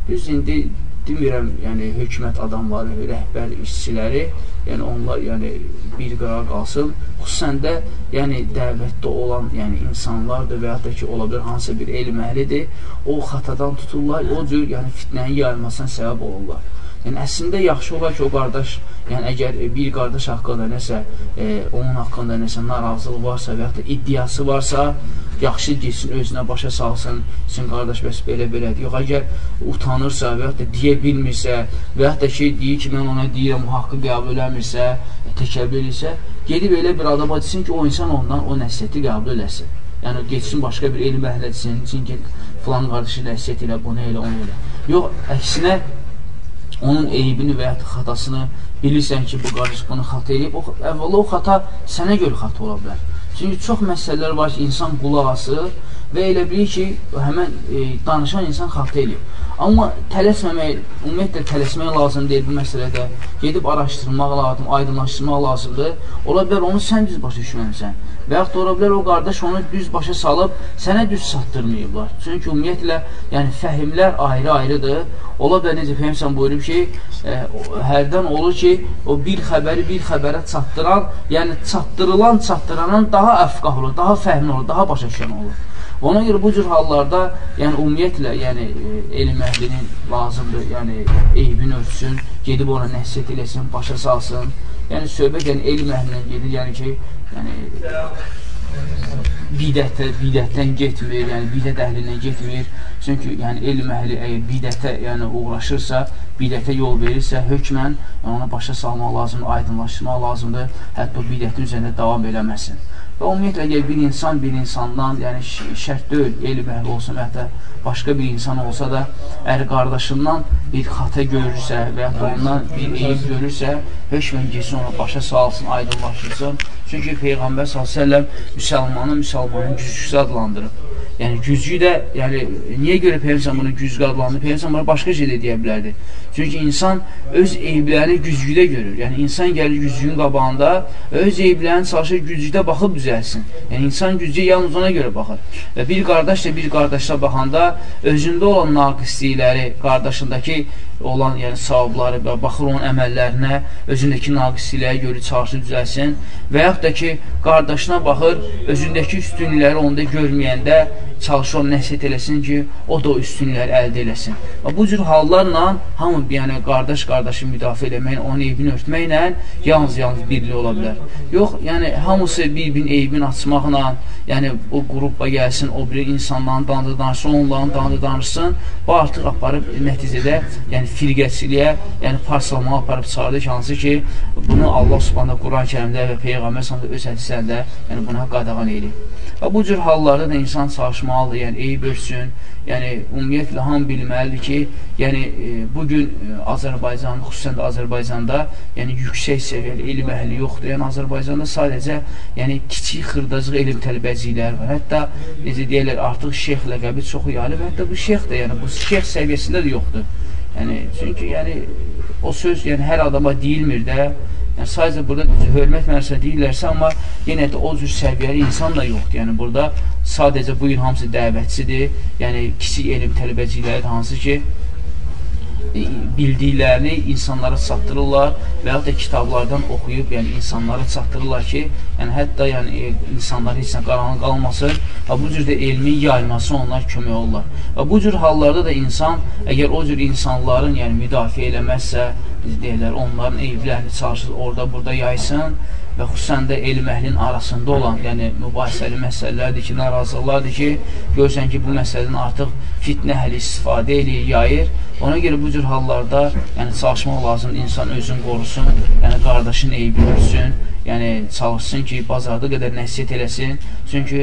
düz indi demirəm, yəni hökumət adamları, rəhbər işçiləri, yəni onlar yəni bir qərar qalsın. Xüsusən də yəni dəvətdə olan, yəni insanlardır və ya da ki, ola bilər hansısa bir elm əhlidir. O xatadan tuturlar, o cür yəni fitnənin yayılmasına səbəb olurlar. Yəni əslində yaxşı olar ki, o qardaş, yəni əgər bir qardaş haqqında nəsə, e, onun haqqında nəsə narazılıq varsa və ya da iddiası varsa, yaxşı getsin, özünə başa salsın, sin qardaş bəs belə-belədir. Yox, əgər utanırsa və ya da deyə bilmirsə və ya da ki, deyir ki, mən ona deyirəm, o haqqı qəbul eləmirsə, təkəbbül isə, gedib elə bir adama desin ki, o insan ondan o nəsiyyəti qəbul eləsin. Yəni, geçsin başqa bir elm əhlədisin, ki, filan qardaşı nəsiyyət elə, bunu elə, onu elə. Yox, əksinə, onun eybini və ya xatasını bilirsən ki, bu qardaş bunu xata edib, o, əvvəla o xata sənə görə xata ola bilər. Çünki çox məsələlər var ki, insan qulaq asır və elə bilir ki, həmən e, danışan insan xata eləyir. Amma tələsməmək, ümumiyyətlə tələsmək lazım deyil bu məsələdə. Gedib araşdırmaq lazım, aydınlaşdırmaq lazımdır. Ola bilər onu sən düz başa düşməmisən. Və yaxud ola bilər o qardaş onu düz başa salıb sənə düz satdırmayıblar. Çünki ümumiyyətlə, yəni fəhimlər ayrı-ayrıdır. Ola bilər necə Peygəmbər buyurub ki, e, hərdən olur ki, o bir xəbəri bir xəbərə çatdıran, yəni çatdırılan çatdırandan daha əfqah olur, daha fəhmli olur, daha başa düşən olur. Ona görə bu cür hallarda, yəni ümumiyyətlə, yəni e, elm əhlinin lazımdır, yəni eybini ölçsün, gedib ona nəsiyyət eləsin, başa salsın. Yəni söhbət yəni elm əhlindən gedir, yəni ki, yəni bidətə, bidətdən getmir, yəni bidət əhlindən getmir. Çünki yəni elm əhli əgər bidətə yəni uğraşırsa, bidətə yol verirsə, hökmən yəni, ona başa salmaq lazımdır, aydınlaşdırmaq lazımdır, hətta bidətin üzərində davam eləməsin. Və ümumiyyətlə, əgər bir insan bir insandan, yəni şərt deyil, elm əhli olsun hətta başqa bir insan olsa da, əgər qardaşından bir xata görürsə və yaxud da ondan bir eyib görürsə, hökmən geçsin ona başa salsın, aydınlaşırsın. Çünki Peyğəmbər s.ə.v müsəlmanı müsəlmanın güzgüsü adlandırıb. Yəni güzgü də, yəni niyə görə Peyğəmbər bunu güzgü adlandırıb? Peyğəmbər başqa şey də deyə bilərdi. Çünki insan öz eyblərini güzgüdə görür. Yəni insan gəlir güzgünün qabağında öz eyblərini çalışır güzgüdə baxıb düzəlsin. Yəni insan güzgü yalnız ona görə baxır. Və bir qardaş da bir qardaşa baxanda özündə olan naqislikləri, qardaşındakı olan yəni savabları və baxır onun əməllərinə, özündəki naqisliyə görə çalışır düzəlsin və yaxud da ki, qardaşına baxır, özündəki üstünlükləri onda görməyəndə çalışır onu nəsiyyət eləsin ki, o da o üstünlükləri əldə eləsin. Və bu cür hallarla hamı, yəni qardaş qardaşı müdafiə eləməklə, onun eybini örtməklə yalnız-yalnız birlik ola bilər. Yox, yəni hamısı bir-birinin eybini açmaqla, yəni o qrupba gəlsin, o bir insanların dandı danışsın, onların dandı danışsın, bu artıq aparıb nəticədə, yəni firqəçiliyə, yəni parçalamağa aparıb çıxardır ki, hansı ki, bunu Allah subhanda Quran-ı kərimdə və Peyğəmbər sandı öz hədislərində, yəni buna qadağan eləyir. Və bu cür hallarda da insan çalışmalıdır, yəni eyb ölsün, yəni ümumiyyətlə hamı bilməlidir ki, yəni e, bugün e, Azərbaycan, xüsusən də Azərbaycanda, yəni yüksək səviyyəli elm əhli yoxdur. Yəni Azərbaycanda sadəcə yəni kiçik xırdacıq elm tələbəcikləri var. Hətta necə deyirlər, artıq şeyx ləqəbi çox yayılıb. Hətta bu şeyx də, yəni bu şeyx səviyyəsində də yoxdur. Yəni çünki yəni o söz yəni hər adama deyilmir də. Yəni sadəcə burada hörmət mənasında deyirlərsə, amma yenə də o cür səviyyəli insan da yoxdur. Yəni burada sadəcə bu gün hamısı dəvətçidir. Yəni kiçik elm tələbəcikləri hansı ki bildiklərini insanlara çatdırırlar və yaxud da kitablardan oxuyub, yəni insanlara çatdırırlar ki, yəni hətta yəni insanlar heç nə qaranlıq qalmasın və bu cür də elmi yayılması onlar kömək olurlar. Və bu cür hallarda da insan, əgər o cür insanların yəni müdafiə eləməzsə, deyirlər, onların evlərini çalışır, orada burada yaysın və xüsusən də elm əhlinin arasında olan, yəni mübahisəli məsələlərdir ki, narazılıqlardır ki, görürsən ki, bu məsələdən artıq fitnə əhli istifadə eləyir, yayır. Ona görə bu cür hallarda yəni, çalışmaq lazımdır, insan özünü qorusun, yəni qardaşın eybi ölsün, yəni çalışsın ki, bazarda qədər nəsiyyət eləsin. Çünki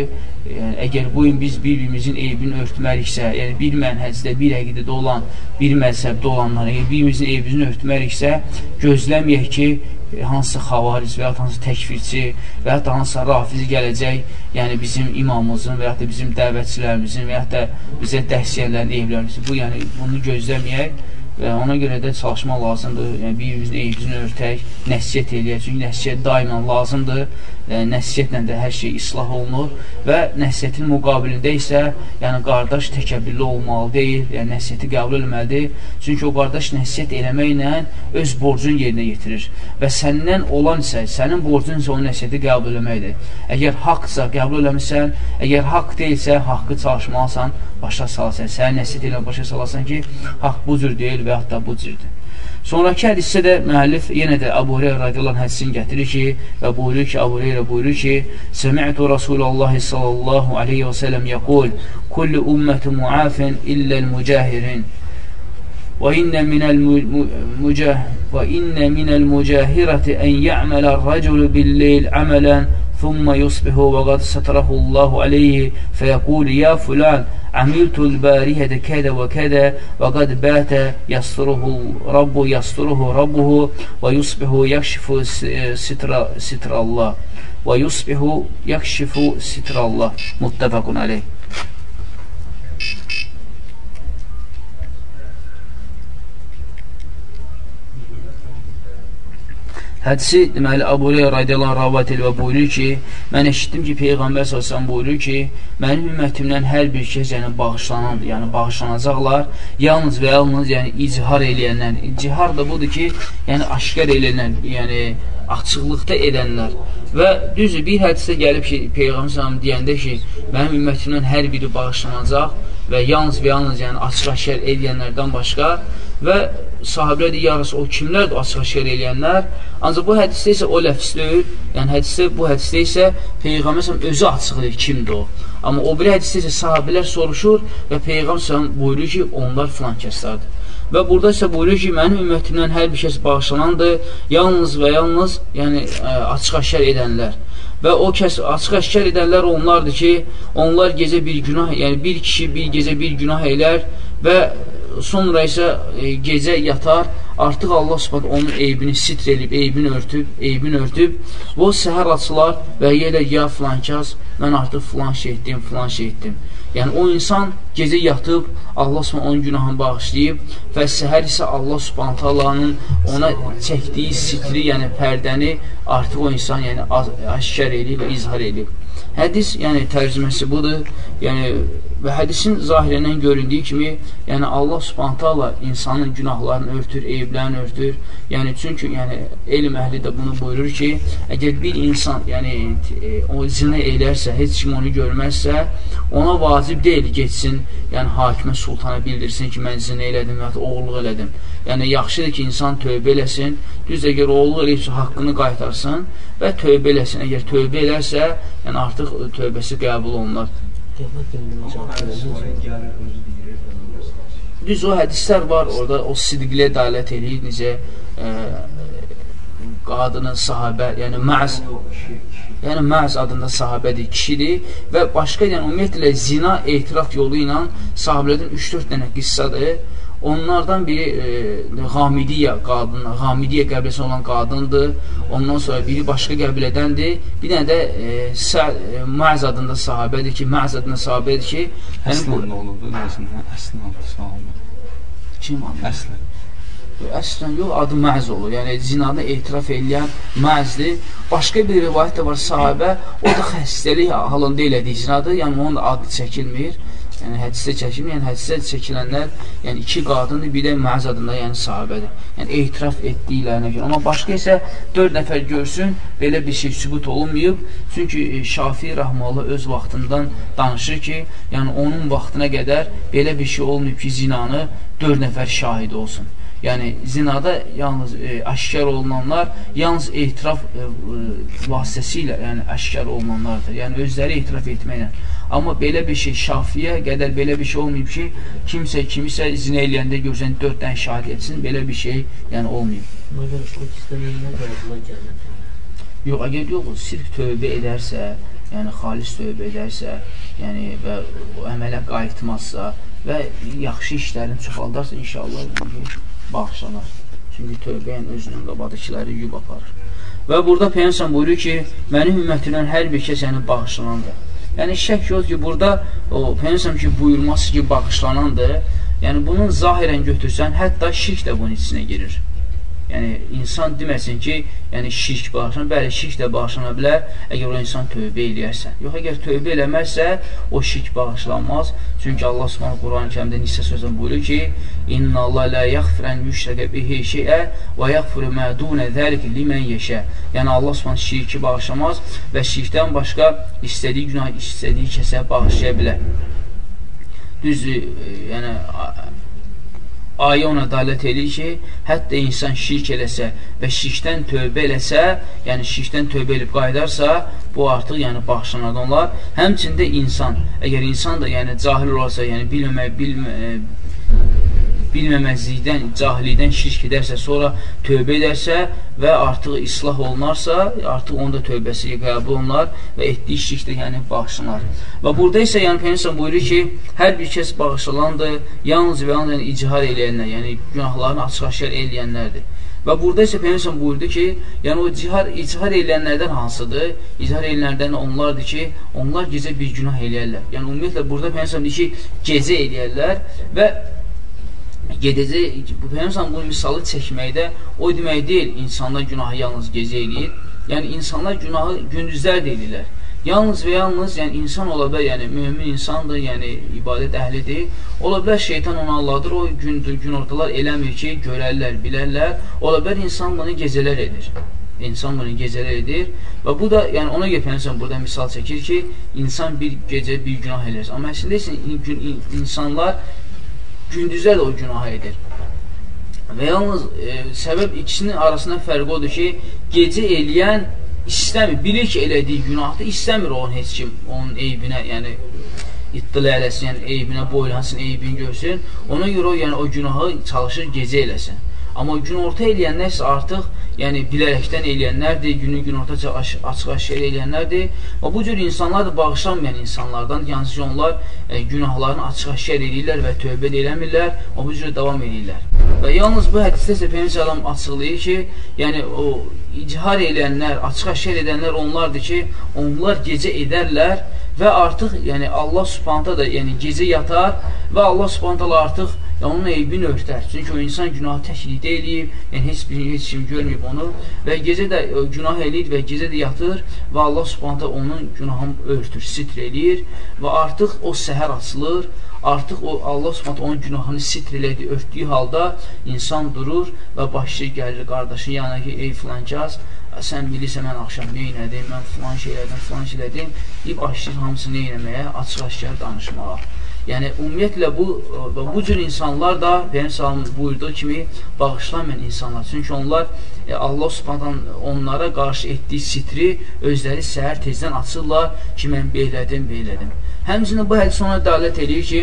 yəni, əgər bu gün biz bir-birimizin eybini örtməriksə, yəni bir mənhəcdə, bir əqidədə olan, bir məzhəbdə olanlar, əgər bir-birimizin eybini örtməriksə, gözləməyək ki, hansısa xavaric və ya hansı təkfirçi və ya hansısa rafizi gələcək, yəni bizim imamımızın və ya da bizim dəvətçilərimizin və ya da bizə dəhsiyənlərin evlərimizin. Bu, yəni bunu gözləməyək və ona görə də çalışmaq lazımdır. Yəni bir-birimizin eybini örtək, nəsiyyət eləyək. Çünki nəsiyyət daima lazımdır. E, nəsiyyətlə də hər şey islah olunur və nəsiyyətin müqabilində isə, yəni qardaş təkəbbürlü olmalı deyil, yəni nəsiyyəti qəbul etməlidir. Çünki o qardaş nəsiyyət eləməklə öz borcunu yerinə yetirir və səndən olan isə, sənin borcun isə onun nəsiyyəti qəbul etməkdir. Əgər haqsa qəbul eləmirsən, əgər haqq deyilsə, haqqı çalışmalısan, başa salasan, sənin nəsiyyət ilə başa salasan ki, haqq bu cür deyil və da bu cürdür. Sonrakı hədisdə də müəllif yenə də Əbu Hüreyrə radiyallahu hədisini gətirir ki, və buyurur ki, Əbu Hüreyrə buyurur ki, Səmi'tu Rasulullah sallallahu aleyhi və sələm yəqul, Kullu ümməti muafin illəl mücəhirin və innə minəl mücəh və innə minəl mücəhirəti ən yə'mələr rəculu billeyl əmələn ثم يصبح وقد ستره الله عليه فيقول يا فلان عملت البارهة كذا وكذا وقد بات يستره رب يستره ربه ويصبح يكشف ستر, ستر الله ويصبح يكشف ستر الله. متفق عليه. Hədisi, deməli, Əbu Hüreyra radiyallahu rəvat və buyurur ki, mən eşitdim ki, Peyğəmbər sallallahu buyurur ki, mənim ümmətimdən hər bir kəs yəni bağışlanandır, yəni bağışlanacaqlar, yalnız və yalnız yəni icihar eləyənlər. İcihar da budur ki, yəni aşkar eləyənlər, yəni açıqlıqda edənlər. Və düzdür, bir hədisdə gəlib ki, Peyğəmbər sallallahu deyəndə ki, mənim ümmətimdən hər biri bağışlanacaq və yalnız və yalnız yəni açıq-aşkar eləyənlərdən başqa və sahabələr deyir, yarısı o kimlərdir açıq-aşkar eləyənlər? Ancaq bu hədisdə isə o ləfs deyil, yəni hədisdə, bu hədisdə isə Peyğəmbər özü açıq deyir, kimdir o? Amma o biri hədisdə isə sahabələr soruşur və Peyğəmbər buyurur ki, onlar filan kəslərdir. Və burada isə buyurur ki, mənim ümmətimdən hər bir kəs bağışlanandır, yalnız və yalnız yəni, açıq-aşkar edənlər. Və o kəs açıq-aşkar edənlər onlardır ki, onlar gecə bir günah, yəni bir kişi bir gecə bir günah elər və sonra isə e, gecə yatar, artıq Allah subhanə onun eybini sitr elib, eybini örtüb, eybini örtüb o səhər açılar və yelə ya filankaz, mən artıq filan şey etdim, filan şey etdim. Yəni o insan gecə yatıb, Allah subhanə onun günahını bağışlayıb və səhər isə Allah subhanə talanın ona çəkdiyi sitri, yəni pərdəni artıq o insan yəni aşkar eləyib və izhar eləyib. Hədis, yəni tərcüməsi budur. Yəni və hədisin zahirindən göründüyü kimi, yəni Allah Subhanahu taala insanın günahlarını örtür, eyiblərini örtür. Yəni çünki yəni elm əhli də bunu buyurur ki, əgər bir insan, yəni e, o zina eləsə, heç kim onu görməzsə, ona vacib deyil getsin, yəni hakimə sultana bildirsin ki, mən zina elədim və ya oğulluq elədim. Yəni yaxşıdır ki, insan tövbə eləsin. Düz əgər oğulluq eləyibsə haqqını qaytarsın və tövbə eləsin. Əgər tövbə elərsə, yəni artıq tövbəsi qəbul olunar. Düz o hədislər var, orada o sidqliyə dalət eləyir, necə ə, e, qadının sahabə, yəni Məz yəni Məz adında sahabədir, kişidir və başqa, yəni ümumiyyətlə zina etiraf yolu ilə sahabələrdən 3-4 dənə qissadır Onlardan biri e, Hamidiyyə qadını, Hamidiyyə qəbiləsi olan qadındır. Ondan sonra biri başqa qəbilədəndir. Bir dənə də e, e, Ma'z adında sahabədir ki, Ma'z adında sahabədir ki, Əslən nə olubdu? Əslən adı sahabə. Kim adı? Əslən. Əslən yox, adı Ma'z olur. Yəni zinada etiraf edən Ma'zdir. Başqa bir rivayət də var sahabə, o da xəstəlik halında elədiyi zinadır. Yəni onun adı çəkilmir yəni hədisdə çəkilmir, yəni hədisdə çəkilənlər, yəni iki qadındır, bir də Məz adında, yəni sahabədir. Yəni etiraf etdiklərinə görə. Amma başqa isə 4 nəfər görsün, belə bir şey sübut olunmayıb. Çünki e, Şafi rəhməhullah öz vaxtından danışır ki, yəni onun vaxtına qədər belə bir şey olmayıb ki, zinanı 4 nəfər şahid olsun. Yəni zinada yalnız e, aşkar olunanlar yalnız etiraf e, e, vasitəsilə, yəni aşkar olunanlardır. Yəni özləri etiraf etməklə. Amma belə bir şey şafiyə qədər belə bir şey olmayıb ki, kimsə kimisə zinə eləyəndə görsən 4 dənə şahid etsin, belə bir şey yəni olmayıb. Məgər o istənilmə qəbula gəlir. Yox, əgər yox, sirf tövbə edərsə, yəni xalis tövbə edərsə, yəni və əmələ qayıtmazsa və yaxşı işlərini çoxaldarsa inşallah bağışlanar. Çünki tövbə yəni özünün qabadakiləri yub aparır. Və burada Peyyəmsən buyurur ki, mənim ümmətimdən hər bir kəs yəni bağışlanandır. Yəni şək yox ki, burada o Peyyəmsən ki, buyurması ki, bağışlanandır. Yəni bunun zahirən götürsən, hətta şirk də bunun içinə girir. Yəni, insan deməsin ki, yəni şirk bağışlanır. Bəli, şirk də bağışlana bilər, əgər o insan tövbə eləyərsə. Yox, əgər tövbə eləməzsə, o şirk bağışlanmaz. Çünki Allah Subhanahu Quran-ı Kərimdə Nisə sözün buyurur ki: "İnna Allah la yaghfirun yushraka bihi şey'a və yaghfiru ma dun zalika limen yasha." Yəni Allah Subhanahu şirki bağışlamaz və şirkdən başqa istədiyi günah, istədiyi kəsə bağışlaya bilər. Düzdür, yəni ayə ona dalət edir ki, hətta insan şirk eləsə və şirkdən tövbə eləsə, yəni şirkdən tövbə elib qaydarsa, bu artıq yəni bağışlanadan olar. Həmçində insan, əgər insan da yəni cahil olarsa, yəni bilməmək, bilmə, bilməməzlikdən, cahilidən şirk edərsə, sonra tövbə edərsə və artıq islah olunarsa, artıq onda tövbəsi qəbul olunar və etdiyi şirk də yəni bağışlanar. Və burada isə yəni Peygəmbər buyurur ki, hər bir kəs bağışlanandır, yalnız və yalnız yəni, icihar eləyənlər, yəni günahlarını açıq-aşkar eləyənlərdir. Və burada isə Peygəmbər buyurdu ki, yəni o cihar, icihar eləyənlərdən hansıdır? İcihar eləyənlərdən onlardır ki, onlar gecə bir günah eləyərlər. Yəni ümumiyyətlə burada Peygəmbər deyir ki, gecə eləyərlər və gedəcə bu Peygəmbər bu misalı çəkməkdə o demək deyil, insanlar günahı yalnız gecə eləyir. Yəni insanlar günahı gündüzlər də eləyirlər. Yalnız və yalnız yəni insan ola bilər, yəni mömin insandır, yəni ibadət əhlidir. Ola bilər şeytan onu alladır, o gündür, gün ortalar eləmir ki, görərlər, bilərlər. Ola bilər insan bunu gecələr edir. İnsan bunu gecələr edir və bu da, yəni ona görə Peyğəmbər burada misal çəkir ki, insan bir gecə bir günah edir. Amma əslində isə insanlar gündüzlər də o günah edir. Və yalnız e, səbəb ikisinin arasında fərq odur ki, gecə eləyən istəmir, bilir ki, elədiyi günahdır, istəmir onun heç kim onun eybinə, yəni ittila eləsin, yəni eybinə boylansın, eybini görsün. Ona görə o, yəni o günahı çalışır gecə eləsin. Amma gün orta eləyənlər isə artıq yəni bilərəkdən eləyənlərdir, günü gün orta açıq-aşkar eləyənlərdir. Və bu cür insanlar da bağışlanmayan insanlardan, yəni ki, onlar e, günahlarını açıq-aşkar eləyirlər və tövbə eləmirlər, və bu cür davam eləyirlər. Və yalnız bu hədisdə isə Peyğəmbər açıqlayır ki, yəni o icihar eləyənlər, açıq-aşkar edənlər onlardır ki, onlar gecə edərlər və artıq yəni Allah Subhanahu da yəni gecə yatar və Allah Subhanahu artıq və onun eybini örtər. Çünki o insan günahı təklikdə eləyib, yəni heç, bir, heç kim görməyib onu və gecə də e, günah eləyir və gecə də yatır və Allah subhanətə onun günahını örtür, sitr eləyir və artıq o səhər açılır, artıq o Allah subhanətə onun günahını sitr elədi, örtdüyü halda insan durur və başı gəlir qardaşın yanına ki, ey filankaz, sən bilirsə mən axşam nə elədim, mən filan şey elədim, filan şey elədim, deyib başlayır hamısını nə eləməyə, açıq-aşkar danışmağa. Yəni, ümumiyyətlə, bu, bu cür insanlar da Peyyəmsələm buyurduğu kimi bağışlamayan insanlar. Çünki onlar e, Allah subhandan onlara qarşı etdiyi sitri özləri səhər tezdən açırlar ki, mən beylədim, beylədim. Həmçinin bu hədis ona dəalət edir ki,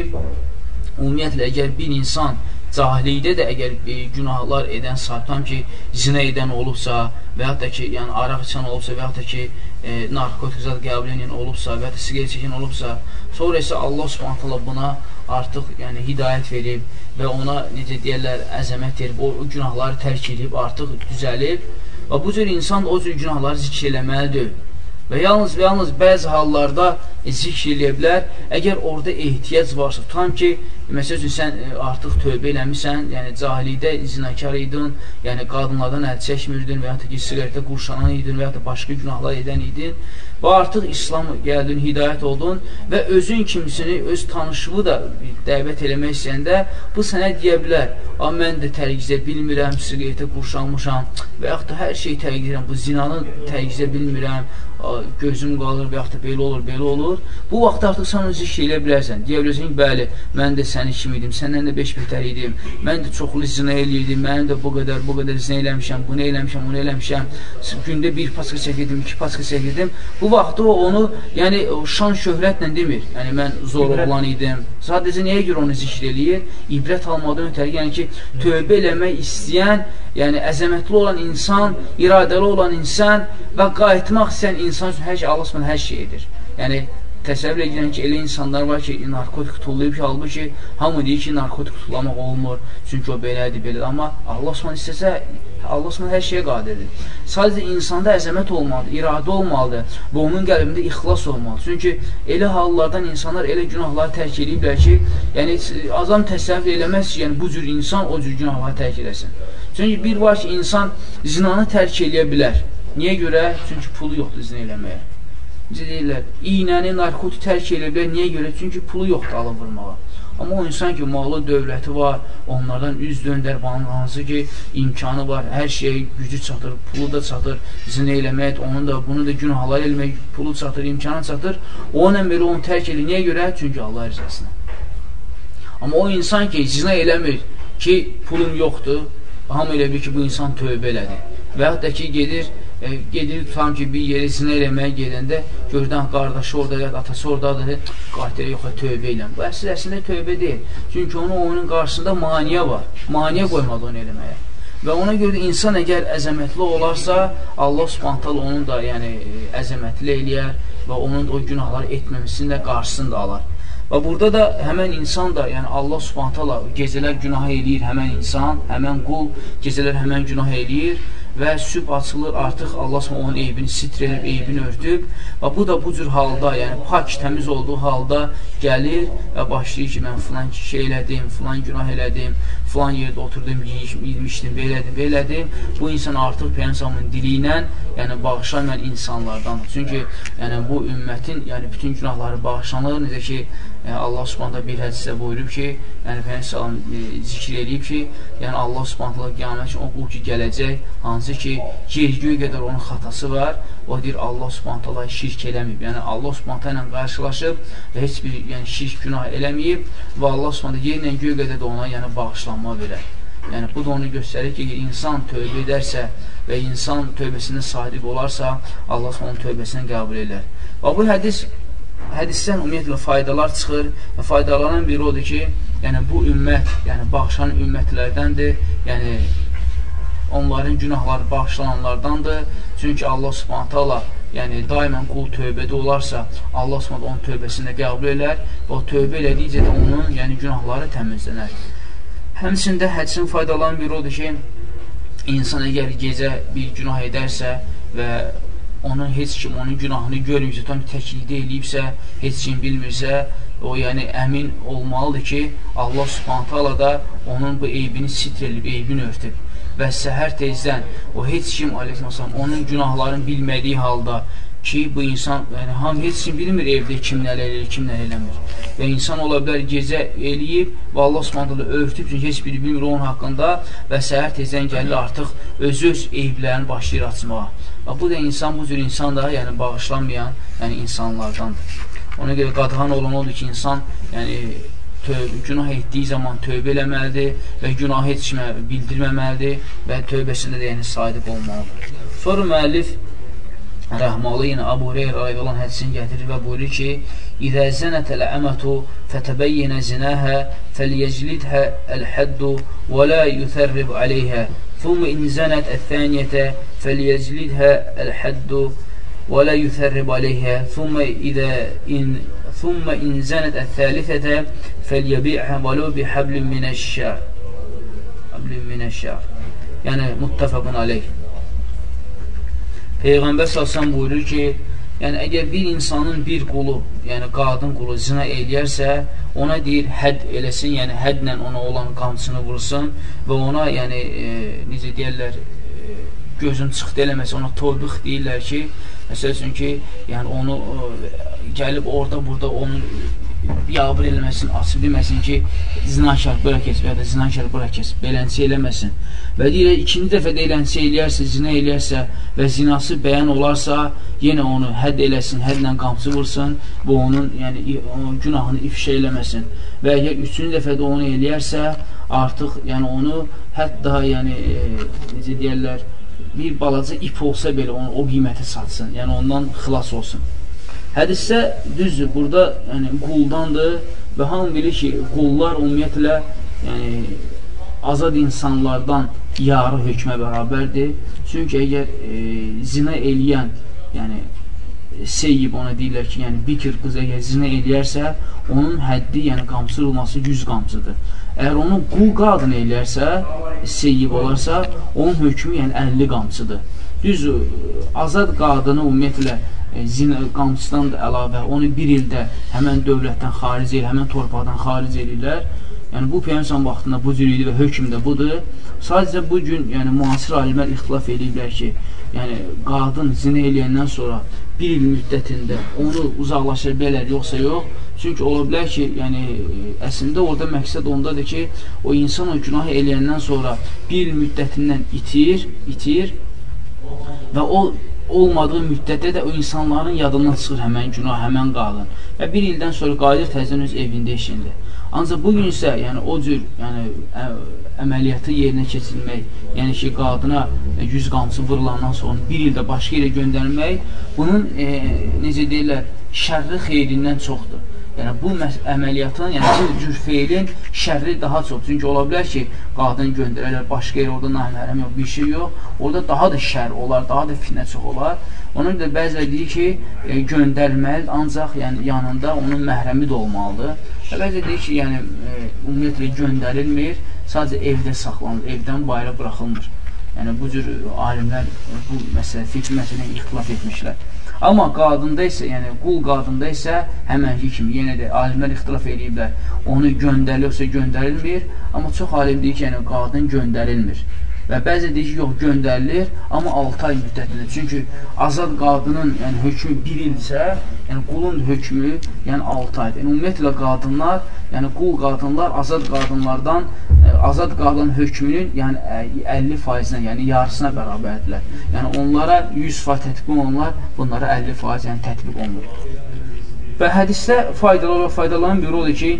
ümumiyyətlə, əgər bir insan cahillikdə də əgər e, günahlar edən sahitam ki, zinə edən olubsa və yaxud da ki, yəni araq içən olubsa və yaxud da ki, e, narkotik zad qəbul edən olubsa və da siqaret çəkən olubsa, sonra isə Allah Subhanahu buna artıq yəni hidayət verib və ona necə deyirlər, əzəmət verib, o, o günahları tərk edib, artıq düzəlib və bu cür insan o cür günahları zikr eləməlidir. Və yalnız və yalnız bəzi hallarda zikr eləyə bilər. Əgər orada ehtiyac varsa, tutam ki, məsəl üçün sən e, artıq tövbə eləmirsən, yəni cahilidə zinakar idin, yəni qadınlardan əl çəkmirdin və ya da ki, siqaretə qurşanan idin və ya da başqa günahlar edən idin və artıq İslam gəldin, hidayət oldun və özün kimsini, öz tanışığı da dəvət eləmək istəyəndə bu sənə deyə bilər, amma mən də tərgizə bilmirəm, siqaretə qurşanmışam və yaxud da hər şeyi tərgizəm, bu zinanı tərgizə bilmirəm, gözüm qalır və yaxud da belə olur, belə olur. Bu vaxt artıq sən özü zikr eləyə bilərsən. Deyə bilərsən ki, bəli, mən də səni kimi idim, səndən də beş betər idim, mən də çoxlu zina eləyirdim, mənim də bu qədər, bu qədər zina eləmişəm, bunu eləmişəm, onu eləmişəm, gündə bir paska çəkirdim, iki paska çəkirdim. Bu vaxt o onu, yəni şan şöhrətlə demir, yəni mən zor olan idim. Sadəcə nəyə görə onu zikr eləyir? İbrət almadan ötəri, yəni ki, tövbə eləmək istəyən, yəni əzəmətli olan insan, iradəli olan insan və qayıtmaq istəyən insan üçün hər şey, Allah Subhanahu hər şey edir. Yəni təsəvvür edirəm ki, elə insanlar var ki, narkotik tullayıb ki, halbuki hamı deyir ki, narkotik tullamaq olmur, çünki o belədir, belədir. Amma Allah Subhanahu istəsə, Allah Subhanahu hər şeyə qadirdir. Sadəcə insanda əzəmət olmalıdır, iradə olmalıdır və onun qəlbində ixlas olmalıdır. Çünki elə hallardan insanlar elə günahları tərk ediblər ki, yəni azam təsəvvür eləməz ki, yəni bu cür insan o cür günahları tərk eləsin. Çünki bir var ki, insan zinanı tərk eləyə bilər. Niyə görə? Çünki pulu yoxdur zina eləməyə. Necə deyirlər, iynəni, narkotik tərk elə bilər. Niyə görə? Çünki pulu yoxdur alın vurmağa. Amma o insan ki, malı, dövləti var, onlardan üz döndər, hansı ki, imkanı var, hər şeyə gücü çatır, pulu da çatır, zina eləmək, onun da, bunu da günahlar eləmək, pulu çatır, imkanı çatır. O ilə belə onu tərk edir. Niyə görə? Çünki Allah rızasına. Amma o insan ki, zina eləmir ki, pulum yoxdur, hamı elə bilir ki, bu insan tövbə elədi və yaxud da ki, gedir e, gedir tutam ki bir yeri zinə eləməyə gedəndə gördən qardaşı orada, atası oradadır, qatil yox, tövbə elə. Bu əslində, əslində tövbə deyil. Çünki onun oyunun qarşısında maniyə var. Maniyə qoymadı onu eləməyə. Və ona görə insan əgər əzəmətli olarsa, Allah subhantal onun da yəni, əzəmətli eləyər və onun o günahları etməməsinin də qarşısını da alar. Və burada da həmən insan da, yəni Allah subhanətələ gecələr günah eləyir, həmən insan, həmən qul gecələr həmən günah eləyir və süb açılır, artıq Allah subhanətələ onun eybini sitr edib, eybini örtüb və bu da bu cür halda, yəni pak, təmiz olduğu halda gəlir və başlayır ki, mən filan şey elədim, filan günah elədim, filan yerdə oturdum, yiymişdim, belədim, belədim. Bu insan artıq Peyyəmsamın dili ilə, yəni bağışlanmayan insanlardan. Çünki yəni, bu ümmətin yəni, bütün günahları bağışlanır. Necə ki, yəni, Allah subhanətə bir hədisdə buyurub ki, yəni Peyyəmsalam e, zikr edib ki, yəni Allah subhanətə qiyamət ki, o qul ki gələcək, hansı ki, yer-göy qədər onun xatası var, o deyir Allah subhanətə şirk eləməyib. Yəni Allah subhanətə ilə qarşılaşıb və heç bir yəni, şirk günah eləməyib və Allah subhanətə yerlə göy qədər də ona yəni, bağışlanma verər. Yəni, bu da onu göstərir ki, insan tövbə edərsə və insan tövbəsində sadiq olarsa, Allah onun tövbəsini qəbul edər. Və bu hədis hədisdən ümumiyyətlə faydalar çıxır və faydalardan biri odur ki, yəni bu ümmət, yəni bağışlanan ümmətlərdəndir, yəni onların günahları bağışlananlardandır. Çünki Allah Subhanahu taala yəni daimən qul tövbədə olarsa, Allah Subhanahu onun tövbəsini qəbul edər və o tövbə elədikcə də onun yəni günahları təmizlənər. Həmçində hədisin faydalarından biri odur ki, insan əgər gecə bir günah edərsə və onun heç kim onun günahını görmürsə, tam təklikdə eləyibsə, heç kim bilmirsə, o yəni əmin olmalıdır ki, Allah subhanətə da onun bu eybini sitr edib, eybini örtüb. Və səhər tezdən o heç kim, aleyhissalam, onun günahlarını bilmədiyi halda ki, bu insan, yəni ham heç kim bilmir evdə kim nələr eləyir, kim nələr eləmir. Və insan ola bilər gecə eləyib və Allah Subhanahu örtüb, çünki heç biri bilmir onun haqqında və səhər tezdən gəlir artıq özü öz eyiblərini başlayır açmağa. Və bu da insan, bu cür insan da, yəni bağışlanmayan, yəni insanlardandır. Ona görə qadağan olan odur ki, insan, yəni tövbə, günah etdiyi zaman tövbə eləməlidir və günahı heç kimə bildirməməlidir və tövbəsində də yəni sadiq olmalıdır. Sonra müəllif rəhmalı yenə Abu Hureyr radiyallahu hədisini gətirir və buyurur ki: "İzə zənət el-əmətu fətəbəyyənə zinəhə fəlyəclidhə el-haddu və la yutərrib aleyhə. ثم إن زنت الثانية فليجلدها الحد ولا يثرب عليها. ثم إذا إن ثم إن زنت الثالثة فليبيعها ولو بحبل من الشعر. حبل من الشعر. يعني متفق عليه. Peygamber sallallahu aleyhi ve sellem buyurur ki, yəni əgər bir insanın bir qulu, yəni qadın qulu zina eləyərsə, ona deyir hədd eləsin, yəni həddlə ona olan qamçını vursun və ona, yəni e, necə deyərlər, e, gözün çıxdı eləməsə, ona toybux deyirlər ki, məsəl üçün ki, yəni onu e, gəlib orada, burada onun biabır eləməsin, açıb deməsin ki, zinakar bura kes və ya da zinakar bura kes, belənçi eləməsin. Və deyir, ikinci dəfə də elənçi eləyərsə, zina eləyərsə və zinası bəyan olarsa, yenə onu hədd eləsin, həddlə qamçı vursun və onun yəni, o günahını ifşə eləməsin. Və əgər üçüncü dəfə də onu eləyərsə, artıq yəni onu hətta yəni, e, necə deyərlər, bir balaca ip olsa belə onu o qiyməti satsın, yəni ondan xilas olsun. Hədisdə düzdür, burada yəni, quldandır və hamı bilir ki, qullar ümumiyyətlə yəni, azad insanlardan yarı hökmə bərabərdir. Çünki əgər e, zina eləyən, yəni seyyib ona deyirlər ki, yəni bikir qız əgər zina eləyərsə, onun həddi, yəni qamçı olması 100 qamçıdır. Əgər onu qul qadın eləyərsə, seyyib olarsa, onun hökmü yəni 50 qamçıdır. Düz azad qadını ümumiyyətlə e, zina qamçıdan da əlavə onu bir ildə həmən dövlətdən xaric edir, həmən torpaqdan xaric edirlər. Yəni bu Peyğəmbər vaxtında bu cür idi və hökm də budur. Sadəcə bu gün yəni müasir alimlər ixtilaf ediblər ki, yəni qadın zina eləyəndən sonra bir il müddətində onu uzaqlaşır bilər yoxsa yox. Çünki ola bilər ki, yəni əslində orada məqsəd ondadır ki, o insan o günahı eləyəndən sonra bir il müddətindən itir, itir və o olmadığı müddətdə də o insanların yadından çıxır həmən günah, həmən qadın. Və bir ildən sonra qayıdır təzən öz evində işindir. Ancaq bu gün isə, yəni o cür, yəni əməliyyatı yerinə keçirmək, yəni ki, qadına 100 qamçı vurulandan sonra bir ildə başqa yerə göndərmək, bunun e, necə deyirlər, şərri xeyrindən çoxdur. Yəni bu əməliyyatın, yəni bu cür feilin şərri daha çox. Çünki ola bilər ki, qadın göndərərlər başqa yerə, orada namərəm yox, bir şey yox. Orada daha da şər olar, daha da fitnə çox olar. Ona görə bəziləri deyir ki, e, göndərməli, ancaq yəni yanında onun məhrəmi də olmalıdır. Və bəziləri deyir ki, yəni e, ümumiyyətlə göndərilmir, sadəcə evdə saxlanır, evdən bayıra buraxılmır. Yəni bu cür alimlər bu məsələ, fikri məsələni ixtilaf etmişlər. Amma qadında isə, yəni qul qadında isə həmənki kimi yenə də alimlər ixtilaf ediblər. Onu göndərilirsə göndərilmir, amma çox alim deyir ki, yəni qadın göndərilmir. Və bəzi deyir ki, yox, göndərilir, amma 6 ay müddətində. Çünki azad qadının yəni, hökmü 1 ildirsə, yəni qulun hökmü yəni 6 aydır. Yəni, ümumiyyətlə qadınlar, yəni qul qadınlar azad qadınlardan, ə, e, azad qadın hökmünün yəni 50 faizinə, yəni yarısına bərabərdirlər. Yəni onlara 100 faiz tətbiq olunurlar, bunlara 50 faiz yəni tətbiq olunur. Və hədisdə faydalı və faydalanan bir odur ki,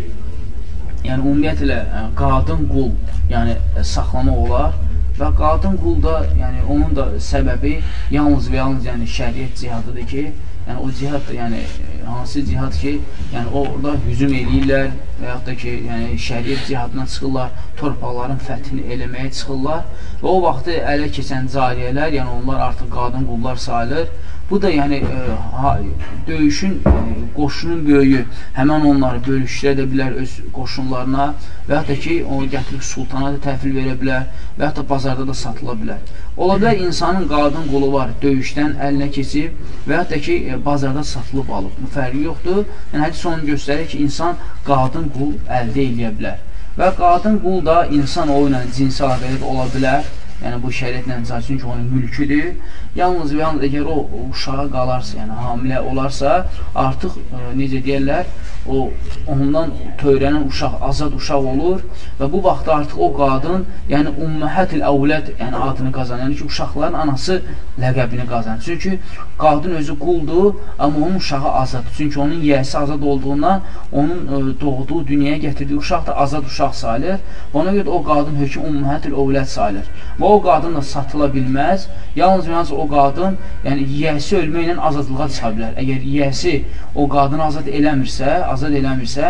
yəni ümumiyyətlə qadın qul yəni saxlamaq olar Və qadın qulda, yəni onun da səbəbi yalnız və yalnız yəni şəriət cihadıdır ki, yəni o cihad da yəni hansı cihad ki, yəni orada hücum eləyirlər və yaxud da ki, yəni şəriət cihadına çıxırlar, torpaqların fəthini eləməyə çıxırlar və o vaxtı ələ keçən cariyələr, yəni onlar artıq qadın qullar sayılır Bu da yəni e, ha, döyüşün e, qoşunun böyüyü həmən onları bölüşdürə də bilər öz qoşunlarına və da ki, o gətirib sultana da təhvil verə bilər və da bazarda da satıla bilər. Ola bilər insanın qadın qolu var, döyüşdən əlinə keçib və da ki, e, bazarda satılıb alıb. Bu fərqi yoxdur. Yəni, hədis onu göstərir ki, insan qadın qul əldə edə bilər. Və qadın qul da insan o ilə cinsi əlaqədə ola bilər yəni bu şəriətlə caiz, çünki onun mülküdür. Yalnız və yalnız əgər o, o uşağa qalarsa, yəni hamilə olarsa, artıq e, necə deyirlər, o ondan törənən uşaq azad uşaq olur və bu vaxtda artıq o qadın, yəni Ümməhətil Əvləd yəni adını qazanır. Yəni ki, uşaqların anası ləqəbini qazanır. Çünki qadın özü quldur, amma onun uşağı azaddır. Çünki onun yiyəsi azad olduğundan onun ə, e, doğduğu dünyaya gətirdiyi uşaq da azad uşaq sayılır. Ona görə də o qadın hökm Ümməhətil Əvləd sayılır. Və o qadın da satıla bilməz. Yalnız yalnız o qadın, yəni yiyəsi ölməklə azadlığa çıxa bilər. Əgər yiyəsi o qadını azad eləmirsə, azad eləmirsə,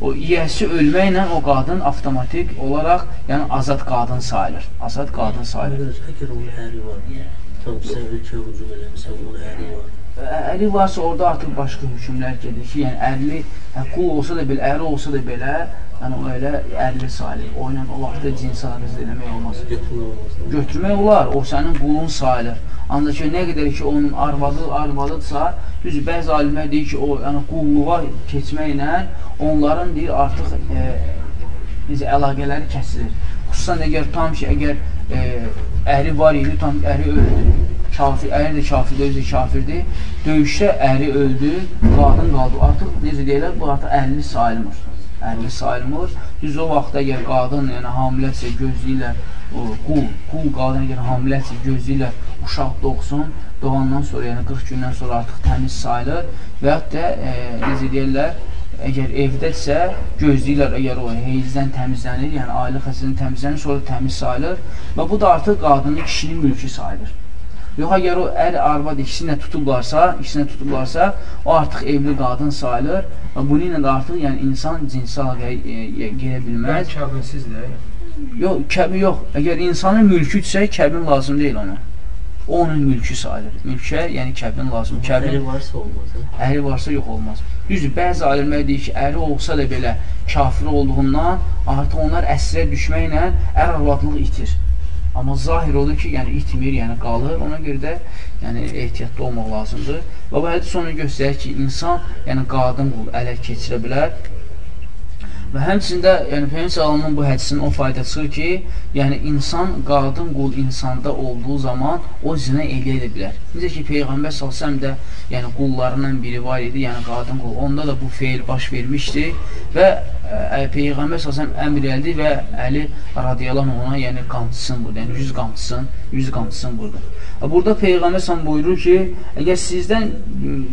o yiyəsi ölməklə o qadın avtomatik olaraq yəni azad qadın sayılır. Azad qadın sayılır. Əgər onun əri var, tam ölkəyə hücum eləmirsən, onun əri var. Əri varsa orada artıq başqa hökmlər gedir ki, yəni ərli, hə, qul olsa da belə, əri olsa da belə, yəni o elə ərli sayılır. O ilə o vaxtda cins əlaqəsi eləmək olmaz. Götürmək olar, o sənin qulun sayılır. Ancaq ki, nə qədər ki, onun arvadı, arvadıdsa, düz bəzi alimlər deyir ki, o yəni qulluğa keçməklə onların deyir artıq e, necə əlaqələri kəsilir. Xüsusən əgər tam ki, əgər e, əri var idi, tam əri öldü kafir, əri də kafirdir, özü kafirdir. Döyüşdə əri öldü, qadın qaldı. Artıq necə deyirlər, bu artıq əlli sayılmır. Əlli sayılmır. Düz o vaxt əgər qadın, yəni hamiləsə gözləyirlər, o, qul, qul qadın əgər hamiləsə gözləyirlər, uşaq doğsun, doğandan sonra, yəni 40 gündən sonra artıq təmiz sayılır və yaxud da e, necə deyirlər, əgər evdədirsə, gözləyirlər, əgər o heyzdən təmizlənir, yəni aylıq xəsindən təmizlənir, sonra təmiz sayılır və bu da artıq qadının kişinin mülkü sayılır. Yox, əgər o ər, arvad ikisinə tutublarsa, ikisinə tutublarsa, o artıq evli qadın sayılır və bunu ilə də artıq yəni, insan cinsi əlaqəyə e, e, girə bilməz. Kəbinsizdir. Yox, kəbi yox. Əgər insanın mülküdsə, kəbin lazım deyil ona. O onun mülkü sayılır. Mülkə, yəni kəbin lazım. Kəbin, əri varsa olmaz. Hə? Əri varsa yox olmaz. Düzdür, bəzi alimlər deyir ki, əri olsa da belə kafir olduğundan artıq onlar əsrə düşməklə ər arvadlıq itir. Amma zahir odur ki, yəni itmir, yəni qalır. Ona görə də yəni ehtiyatlı olmaq lazımdır. Və bu hədis onu göstərir ki, insan, yəni qadın qul ələ keçirə bilər. Və həmçində, yəni Peyğəmbər sallallahu bu hədisinin o faydası ki, yəni insan qadın qul insanda olduğu zaman o zinə eləyə də bilər. Necə ki, Peyğəmbər salsam da, yəni qullarından biri var idi, yəni qadın qul. Onda da bu feil baş vermişdi və ə, Peyğəmbər salsam əmr elədi və Əli radiyallahu ona, yəni qamçısını vurdu, yəni yüz qamçısını, yüz qamçısını vurdu. Burada Peyğəmbər sallam buyurur ki, əgər sizdən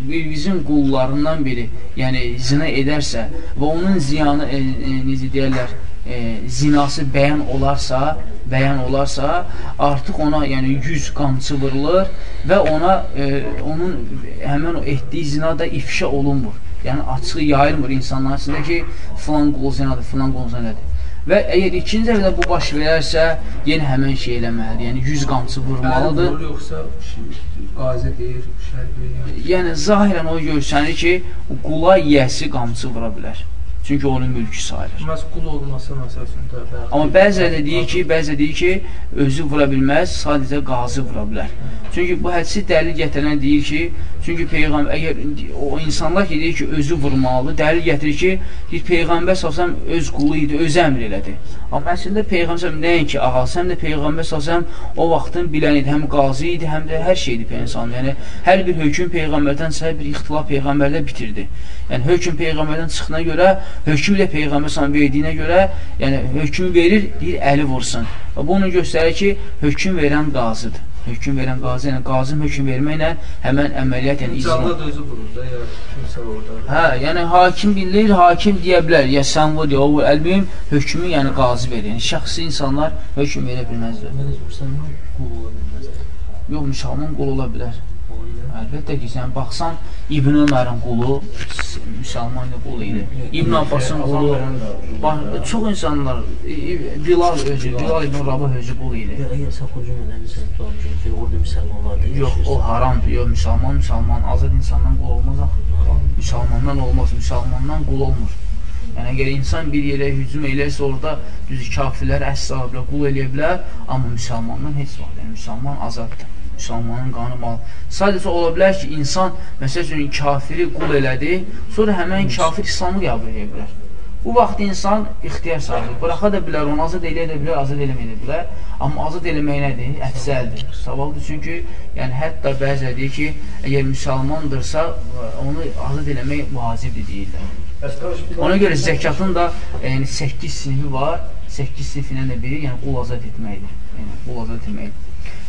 bizim qullarından biri, yəni zina edərsə və onun ziyanı, e, e, necə deyərlər, e, zinası bəyan olarsa, bəyan olarsa, artıq ona yəni 100 qamçı vurulur və ona e, onun həmin o etdiyi zina da ifşa olunmur. Yəni açıq yayılmır insanların arasında ki, filan qul zinadır, filan qul zinadır. Və əgər ikinci dəfə bu baş verərsə, yenə həmən şey eləməlidir. Yəni 100 qamçı vurmalıdır. Bəli, yoxsa qazi deyir, şərq Yəni zahirən o görsənir ki, qula yiyəsi qamçı vura bilər. Çünki onun mülkü sayılır. Məhz qul olmasının əsasında bəli. Amma bəziləri deyir ki, bəziləri deyir ki, özü vura bilməz, sadəcə qazı vura bilər. Çünki bu hədisi dəlil gətirən deyir ki, çünki peyğəmbər əgər o insanlar ki deyir ki, özü vurmalı, dəlil gətirir ki, deyir peyğəmbər salsam öz qulu idi, özü əmr elədi. Amma əslində peyğəmbər nəinki ağası, həm də peyğəmbər salsam o vaxtın bilən idi, həm qazı idi, həm də hər şeydi peyğəmbər. Yəni hər bir hökm peyğəmbərdən hər bir ixtilaf peyğəmbərlə bitirdi. Yəni hökm peyğəmbərdən çıxdığına görə hökm ilə Peyğəmbər sallam verdiyinə görə, yəni hökm verir, deyir, əli vursun. Və bunu göstərir ki, hökm verən qazıdır. Hökm verən qazı, yəni qazım hökm verməklə həmən əməliyyat, yəni icra. Canlı da özü vurur da, ya kimsə orada. Hə, yəni hakim bilir, hakim deyə bilər, ya sən vur, ya o vur. Əlbiyim hökmü, yəni qazı verir. Yəni şəxsi insanlar hökm verə bilməzlər. Deməli, müsəlman qul ola bilməz. Yox, müsəlman qul ola bilər. Əlbəttə ki, sən baxsan İbn Ömərin qulu müsəlman qulu idi. İbn Abbasın qulu çox insanlar Bilal özü, Bilal ibn Rabah özü qulu idi. Əgər sən hücum eləmirsən, tutam ki, orada müsəlmanlar da Yox, o haramdır. Yox, müsəlman müsəlman azad insandan qul olmaz axı. Müsəlmandan olmaz, müsəlmandan qul olmur. Yəni əgər insan bir yerə hücum eləsə orada düz kafirlər əsla bilər, qul eləyə bilər, amma müsəlmandan heç vaxt, yəni müsəlman azaddır. Müsəlmanın qanı mal. Sadəcə ola bilər ki, insan məsəl üçün kafiri qul elədi, sonra həmən kafir İslamı qəbul edə bilər. Bu vaxt insan ixtiyar sahibi. Buraxa da bilər, onu azad eləyə də bilər, azad eləməyə də bilər. Amma azad eləmək nədir? Əfzəldir. Savabdır çünki yəni hətta bəzə deyir ki, əgər müsəlmandırsa, onu azad eləmək vacibdir deyirlər. Ona görə zəkatın da yəni 8 sinifi var. 8 sinifindən də biri yəni qul azad etməkdir. Yəni qul azad etməkdir.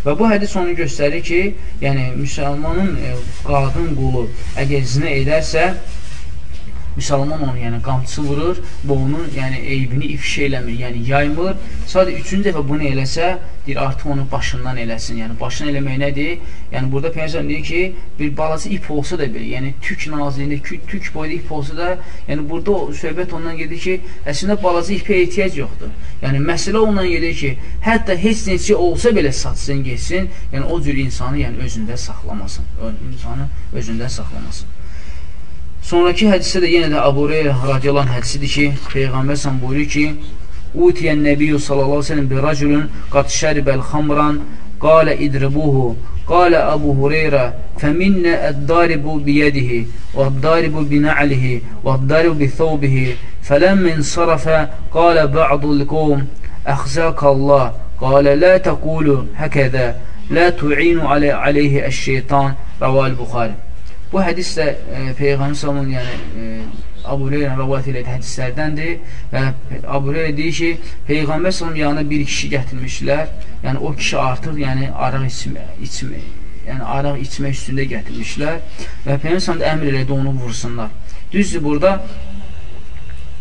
Və bu hədis onu göstərir ki, yəni müsəlmanın e, qadın qulu əgər zinə edərsə, müsəlman onu yəni qamçı vurur və onun yəni eybini ifşa eləmir, yəni yaymır. Sadəcə üçüncü dəfə bunu eləsə, deyir artıq onu başından eləsin. Yəni başından eləmək nədir? Yəni burada Peyğəmbər deyir ki, bir balaca ip olsa da belə, yəni tük naziliyində tük boyda ip olsa da, yəni burada o söhbət ondan gedir ki, əslində balaca ipə ehtiyac yoxdur. Yəni məsələ ondan gedir ki, hətta heç neçə olsa belə satsın, getsin, yəni o cür insanı yəni özündə saxlamasın. İnsanı özündə saxlamasın. Sonraki hədisdə də yenə də Əbu Hüreyrə radiyallahu anh hədisidir ki, Peyğəmbər sən buyurur ki, Utiyən Nəbiyyü sallallahu aleyhi ve sellem bir rəculun qad şəribəl xamran qalə idribuhu qalə Əbu Hüreyrə fəminnə əddaribu biyədihi və əddaribu bina'lihi və əddaribu bithawbihi fələmmin sarafə qalə ba'dul qovm əxzəkallah qalə lə təqulu həkədə lə tu'inu aleyhi əş-şeytan rəval Buxari Bu hədis də e, Peyğəmbər sallallahu yəni e, Abu Hüreyrə rivayet elədiyi hədislərdəndir və Abu Hüreyrə deyir ki, Peyğəmbər sallallahu yanına bir kişi gətirmişlər. Yəni o kişi artıq yəni araq içmə, içmə, yəni araq içmək üstündə gətirmişlər və Peyğəmbər əmr elədi onu vursunlar. Düzdür burada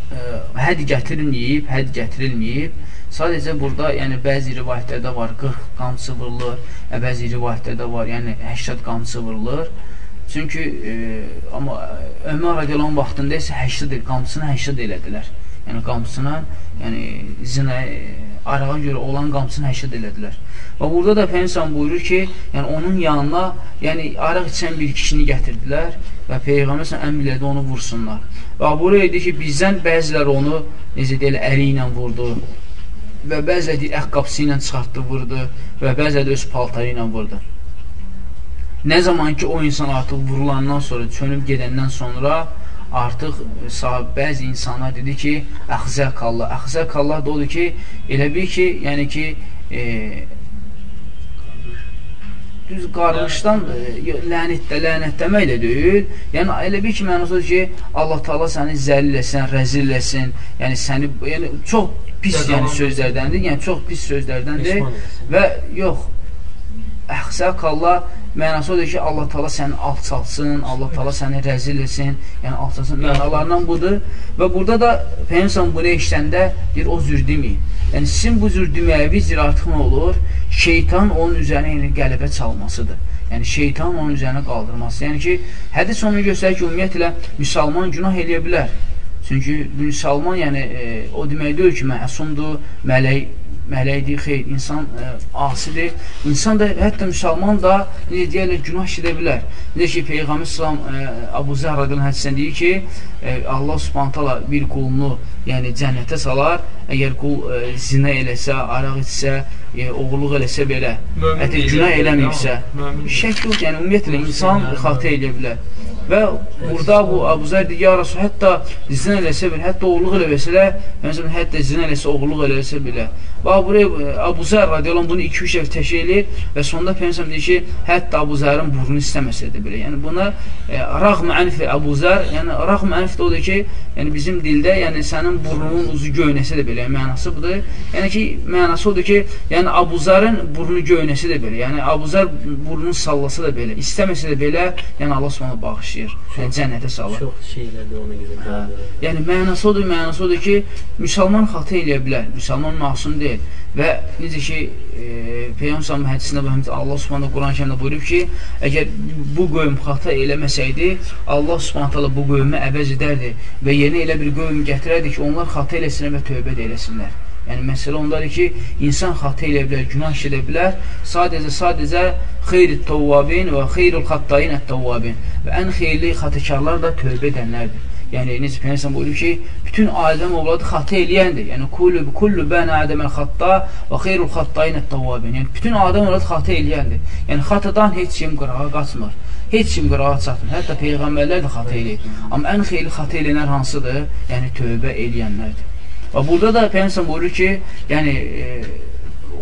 ə, həd gətirilməyib, həd gətirilməyib. Sadəcə burada, yəni bəzi rivayətlərdə var 40 qamçı vurulur, bəzi rivayətlərdə var, yəni 80 qamçı vurulur. Çünki e, amma Ömər radiyallahu vaxtında isə 80 il, qamçısını 80 elədilər. Yəni qamçısına, yəni zinə e, arağa görə olan qamçısını 80 elədilər. Və burada da Peyğəmbər buyurur ki, yəni onun yanına, yəni araq içən bir kişini gətirdilər və Peyğəmbər əmr elədi onu vursunlar. Və Abu Hüreyrə ki, bizdən bəzilər onu necə deyirlər, əli ilə vurdu və bəzilər deyir, əqqabısı ilə çıxartdı, vurdu və bəzilər də öz paltarı ilə vurdu. Nə zaman ki o insan artıq vurulandan sonra, çönüb gedəndən sonra artıq sahib bəzi insanlar dedi ki, əxzəkallah. Əxzəkallah da odur ki, elə bil ki, yəni ki, e, düz qarğışdan e, lənətdə, lənətləmək də deyil. Yəni elə bir ki, mənası ki, Allah Taala səni zəlil etsin, rəzil etsin. Yəni səni yəni çox pis yəni sözlərdəndir. Yəni çox pis sözlərdəndir və yox əxsək Allah mənası odur ki, Allah Taala səni alçaltsın, Allah Taala səni rəzil etsin, yəni alçaltsın. Mənalarından budur. Və burada da Peyğəmbər bunu eşidəndə deyir o cür deməyin. Yəni sizin bu cür deməyiniz artıq nə olur? Şeytan onun üzərinə yəni qələbə çalmasıdır. Yəni şeytan onun üzərinə qaldırması. Yəni ki, hədis onu göstərir ki, ümumiyyətlə müsəlman günah eləyə bilər. Çünki müsəlman yəni e, o demək deyil ki, məsumdur, mələk mələkdir, xeyr, insan ə, e, asidir. İnsan da, hətta müsəlman da necə deyərlər, günah edə bilər. Necə ki, Peyğəmbər sallam e, Abu Zər radiyallahu hədisində deyir ki, ə, e, Allah Subhanahu bir qulunu, yəni cənnətə salar, əgər qul ə, zina eləsə, araq içsə, ə, oğurluq eləsə belə, hətta günah eləməyibsə, şək yox, yəni ümumiyyətlə insan xatə edə bilər. Və burada bu Abu Zər deyir, ya Rasul, hətta zina eləsə belə, hətta oğurluq eləsə, məsələn, hətta zina eləsə, oğurluq eləsə belə. Və buraya Abu Zər radiyallahu bunu 2-3 ev təşkil eləyir və sonunda Peyğəmbər deyir ki, hətta Abu Zərin burnunu istəməsə də belə. Yəni buna e, rəğm ənfi Abu Zər, yəni rəğm ənfi də odur ki, yəni bizim dildə, yəni sənin burnunun uzu göynəsə də belə, yəni, mənası budur. Yəni ki, mənası odur ki, yəni Abu Zərin burnu göynəsə də belə, yəni Abu Zər burnunu sallasa da belə, istəməsə də belə, yəni Allah Subhanahu bağışlayır bağışlayır, yəni cənnətə salır. Çox şeylərdə ona görə hə. Yəni mənası odur, mənası odur ki, müsəlman xəta eləyə bilər, müsəlman məsum deyil. Və necə ki, e, Peyğəmbər hədisində Məhəmməd Allah Subhanahu Quran-Kərimdə buyurub ki, əgər bu qövm xəta eləməsəydi, Allah Subhanahu bu qövmü əvəz edərdi və yeni elə bir qövm gətirərdi ki, onlar xəta eləsinlər və tövbə də eləsinlər. Yəni, məsələ ondadır ki, insan xatə elə bilər, günah edə bilər. Sadəcə, sadəcə xeyri təvvabin və xeyrul xattayin ət-təvvabin və ən xeyirli xatəkarlar da tövbə edənlərdir. Yəni, necə Peynəsən buyurur ki, bütün Adəm oğladı xatə eləyəndir. Yəni, kullu, kullu bən Adəməl xatta və xeyrul xattayin ət-təvvabin. Yəni, bütün Adəm oğladı xatə eləyəndir. Yəni, xatadan heç kim qırağa qaçmır. Heç kim qırağa çatmır. Hətta Peyğəmbərlər də xatə eləyir. Amma ən xeyirli xatə eləyənlər hansıdır? Yəni, tövbə eləyənlərdir. Və burada da Peygəmbər buyurur ki, yəni e,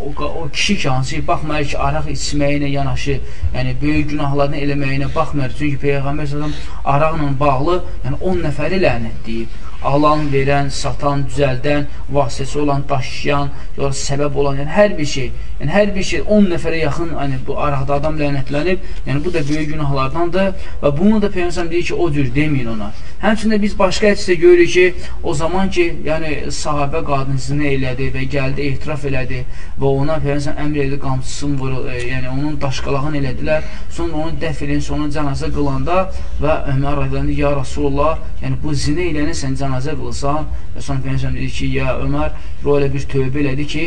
o, o kişi ki, hansı baxmayır ki, araq içməyinə yanaşı, yəni böyük günahlarını eləməyinə baxmayır. Çünki Peyğəmbər sallallahu araqla bağlı, yəni 10 nəfəri lənətləyib alan, verən, satan, düzəldən, vasitəsi olan, daşıyan, sonra səbəb olan, yəni hər bir şey, yəni hər bir şey 10 nəfərə yaxın yəni, bu araqda adam lənətlənib, yəni bu da böyük günahlardandır və bunu da Peyğəmbər deyir ki, o cür deməyin ona. Həmçində biz başqa hədisdə görürük ki, o zaman ki, yəni sahabə qadın zinə elədi və gəldi, etiraf elədi və ona Peyğəmbər əmr elədi, qamçısını vurur, e, yəni onun daşqalağını elədilər. Sonra onu dəf edin, sonra cənazə qılanda və Ömər rəziyallahu ya Rasulullah, yəni bu zinə eləyəni sən cənazə cənazə qılsan və sonra Peyyəmsəm dedi ki, ya Ömər, o elə bir tövbə elədi ki,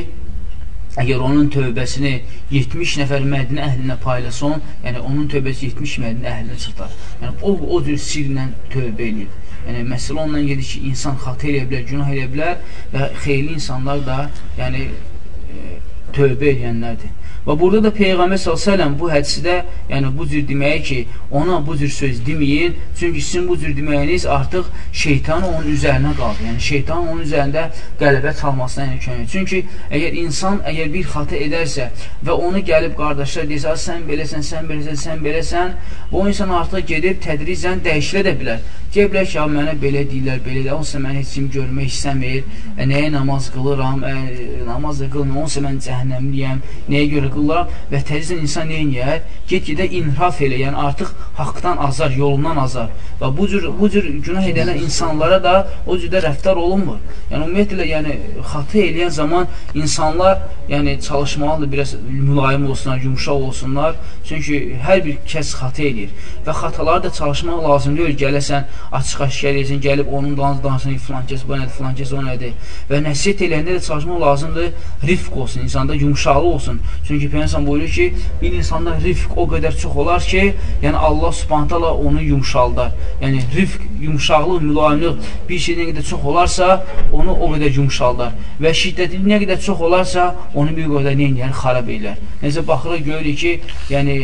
əgər onun tövbəsini 70 nəfər Mədinə əhlinə paylason, yəni onun tövbəsi 70 Mədinə əhlinə çıxar. Yəni o, o cür sirlə tövbə eləyir. Yəni məsələ ondan gedir ki, insan xatə eləyə bilər, günah eləyə bilər və xeyirli insanlar da yəni e, tövbə edənlərdir. Və burada da Peyğəmbər s.ə.v bu hədisdə, yəni bu cür deməyi ki, ona bu cür söz deməyin, çünki sizin bu cür deməyiniz artıq şeytan onun üzərinə qaldı. Yəni şeytan onun üzərində qələbə çalmasına yəni kömək. Çünki əgər insan əgər bir xata edərsə və onu gəlib qardaşlar desə, sən beləsən, sən beləsən, sən beləsən, bu insan artıq gedib tədricən dəyişilə də bilər. Deyiblər ki, mənə belə deyirlər, belə də, onsa mən heç kim görmək istəmir, e, nəyə namaz qılıram, ə, e, namaz da qılmır, onsa mən cəhənnəmliyəm, nəyə görə qılıram və tezdən insan neyiniyər? Get-gedə inraf elə, yəni artıq haqdan azar, yolundan azar və bu cür, bu cür günah edənlər insanlara da o cürdə rəftar olunmur. Yəni, ümumiyyətlə, yəni, xatı eləyən zaman insanlar yəni, çalışmalıdır, biraz mülayim olsunlar, yumuşaq olsunlar, çünki hər bir kəs xatı eləyir və xataları da çalışmaq lazımdır, gələsən, açıq-aşkar edəcəksən, gəlib onun dansı dansın, filan kəs bu nədir, filan kəs o nədir. Və nəsiyyət eləyəndə də çalışmaq lazımdır, rifq olsun, insanda yumşaqlıq olsun. Çünki Peygəmbər buyurur ki, bir insanda rifq o qədər çox olar ki, yəni Allah Subhanahu onu yumşaldar. Yəni rifq, yumşaqlıq, mülayimlik bir şey nə qədər çox olarsa, onu o qədər yumşaldar. Və şiddəti nə qədər çox olarsa, onu bir qədər nə edir? Xarab edir. Necə baxırıq görürük ki, yəni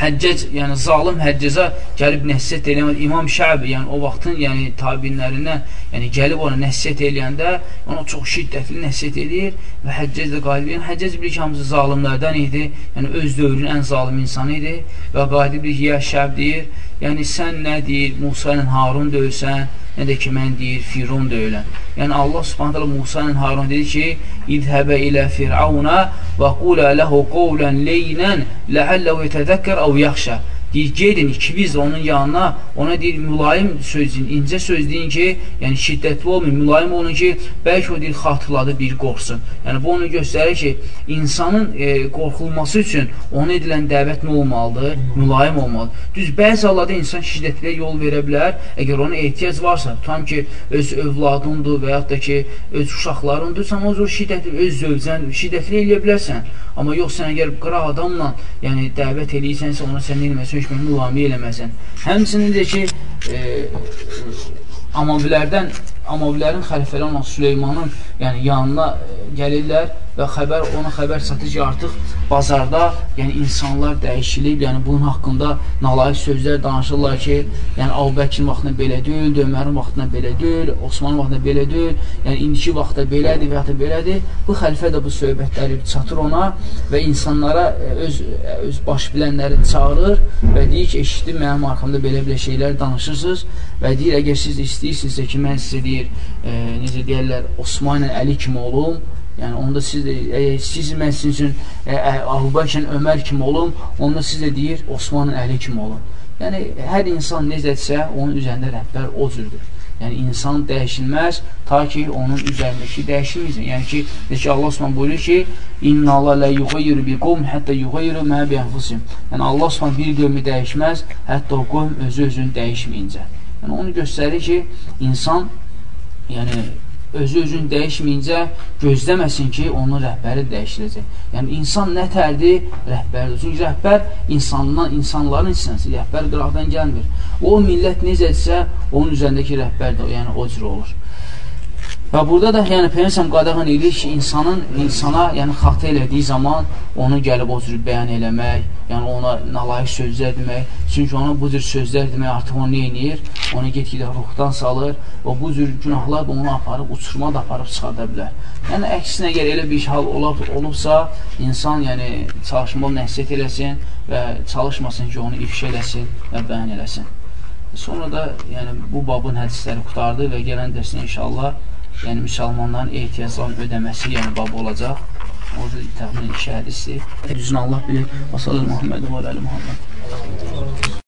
Həccac, yəni zalim Həccaca gəlib nəsihət eləmədi. İmam Şəbi, yəni o vaxtın yəni tabinlərindən, yəni gəlib ona nəsihət eləyəndə ona çox şiddətli nəsihət edir və Həccac da qalib. Yəni Həccac bilir ki, hamısı zalimlərdən idi. Yəni öz dövrünün ən zalim insanı idi və qalib bilir ki, ya Şəb deyir, yəni sən nə deyir, Musa ilə Harun döysən, nə də ki, mən deyir, Firon döyülən. Yəni Allah subhanətələ Musa ilə Harun dedi ki, İdhəbə ilə Fir'auna və qulə ləhu qovlən leynən ləəlləhu yetədəkkər əv yaxşə. Deyir, gedin ikiniz onun yanına, ona deyir, mülayim söz deyin, incə söz deyin ki, yəni şiddətli olmayın, mülayim olun ki, bəlkə o deyir, xatırladı bir qorxsun. Yəni, bu onu göstərir ki, insanın e, qorxulması üçün ona edilən dəvət nə olmalıdır? Mülayim olmalıdır. Düz, bəzi hallarda insan şiddətliyə yol verə bilər, əgər ona ehtiyac varsa, tutam ki, öz övladındır və yaxud da ki, öz uşaqlarındır, sən o zor şiddətli, öz zövcən, şiddətli eləyə bilərsən. Amma yox, sən əgər qıraq adamla yəni, dəvət eləyirsənsə, ona sən neyləməsin, hökmünü mülamiyə eləməsən. Həmçinin də ki, e, Amavilərdən, Amavilərin xəlifəli olan Süleymanın yəni, yanına e, gəlirlər və xəbər ona xəbər çatır ki, artıq bazarda yəni insanlar dəyişilib, yəni bunun haqqında nalayiq sözlər danışırlar ki, yəni Əbubəkirin vaxtında belə deyil, Ömərin vaxtında belə deyil, Osmanın vaxtında belə deyil, yəni indiki vaxtda belədir və ya da belədir. Bu xəlifə də bu söhbətləri çatır ona və insanlara e, öz öz baş bilənləri çağırır və deyir ki, eşitdim mənim arxamda belə-belə şeylər danışırsınız və deyir, əgər siz istəyirsinizsə ki, mən sizə deyir, e, necə deyərlər, Osman ilə Əli kimi olum, Yəni onda siz də e, siz mən sizin üçün e, e, Əbubəkir, Ömər kimi olum, onda siz də deyir Osmanın əli kimi olun. Yəni hər insan necədirsə, onun üzərində rəhbər o cürdür. Yəni insan dəyişilməz ta ki onun üzərindəki dəyişilməyəcək. Yəni ki, necə Allah Subhanahu buyurur ki, İnna Allah la yughayyiru bi qawm hatta yughayyiru ma bi anfusihim. Yəni Allah Subhanahu bir qövmü dəyişməz, hətta o qövm özü özünü dəyişməyincə. Yəni onu göstərir ki, insan yəni özü özünü dəyişməyincə gözləməsin ki, onun rəhbəri dəyişiləcək. Yəni, insan nə tərdir? Rəhbərdir. Çünki rəhbər insandan, insanların içinəsi, rəhbər qıraqdan gəlmir. O millət necədirsə, onun üzərindəki rəhbər də yəni, o cür olur. Və burada da yəni Peyğəmbər qadağan edir ki, insanın insana, yəni xata elədiyi zaman onu gəlib o cür bəyan eləmək, yəni ona nalayiq sözlər demək. Çünki ona bu cür sözlər demək artıq onu nə edir? Onu get-gedə ruhdan salır və bu cür günahlar da onu aparıb uçurma da aparıb çıxarda bilər. Yəni əksinə əgər elə bir hal olub, olubsa, insan yəni çalışmalı nəsihət eləsin və çalışmasın ki, onu ifşa eləsin və bəyan eləsin. Sonra da yəni bu babın hədisləri qutardı və gələn dərsinə inşallah yəni müsəlmanların ehtiyaclarının ödəməsi yəni bab olacaq. Orada təxmin iki hədisdir. Düzünü Allah bilir. Və sallallahu Muhammed və alə Muhammed.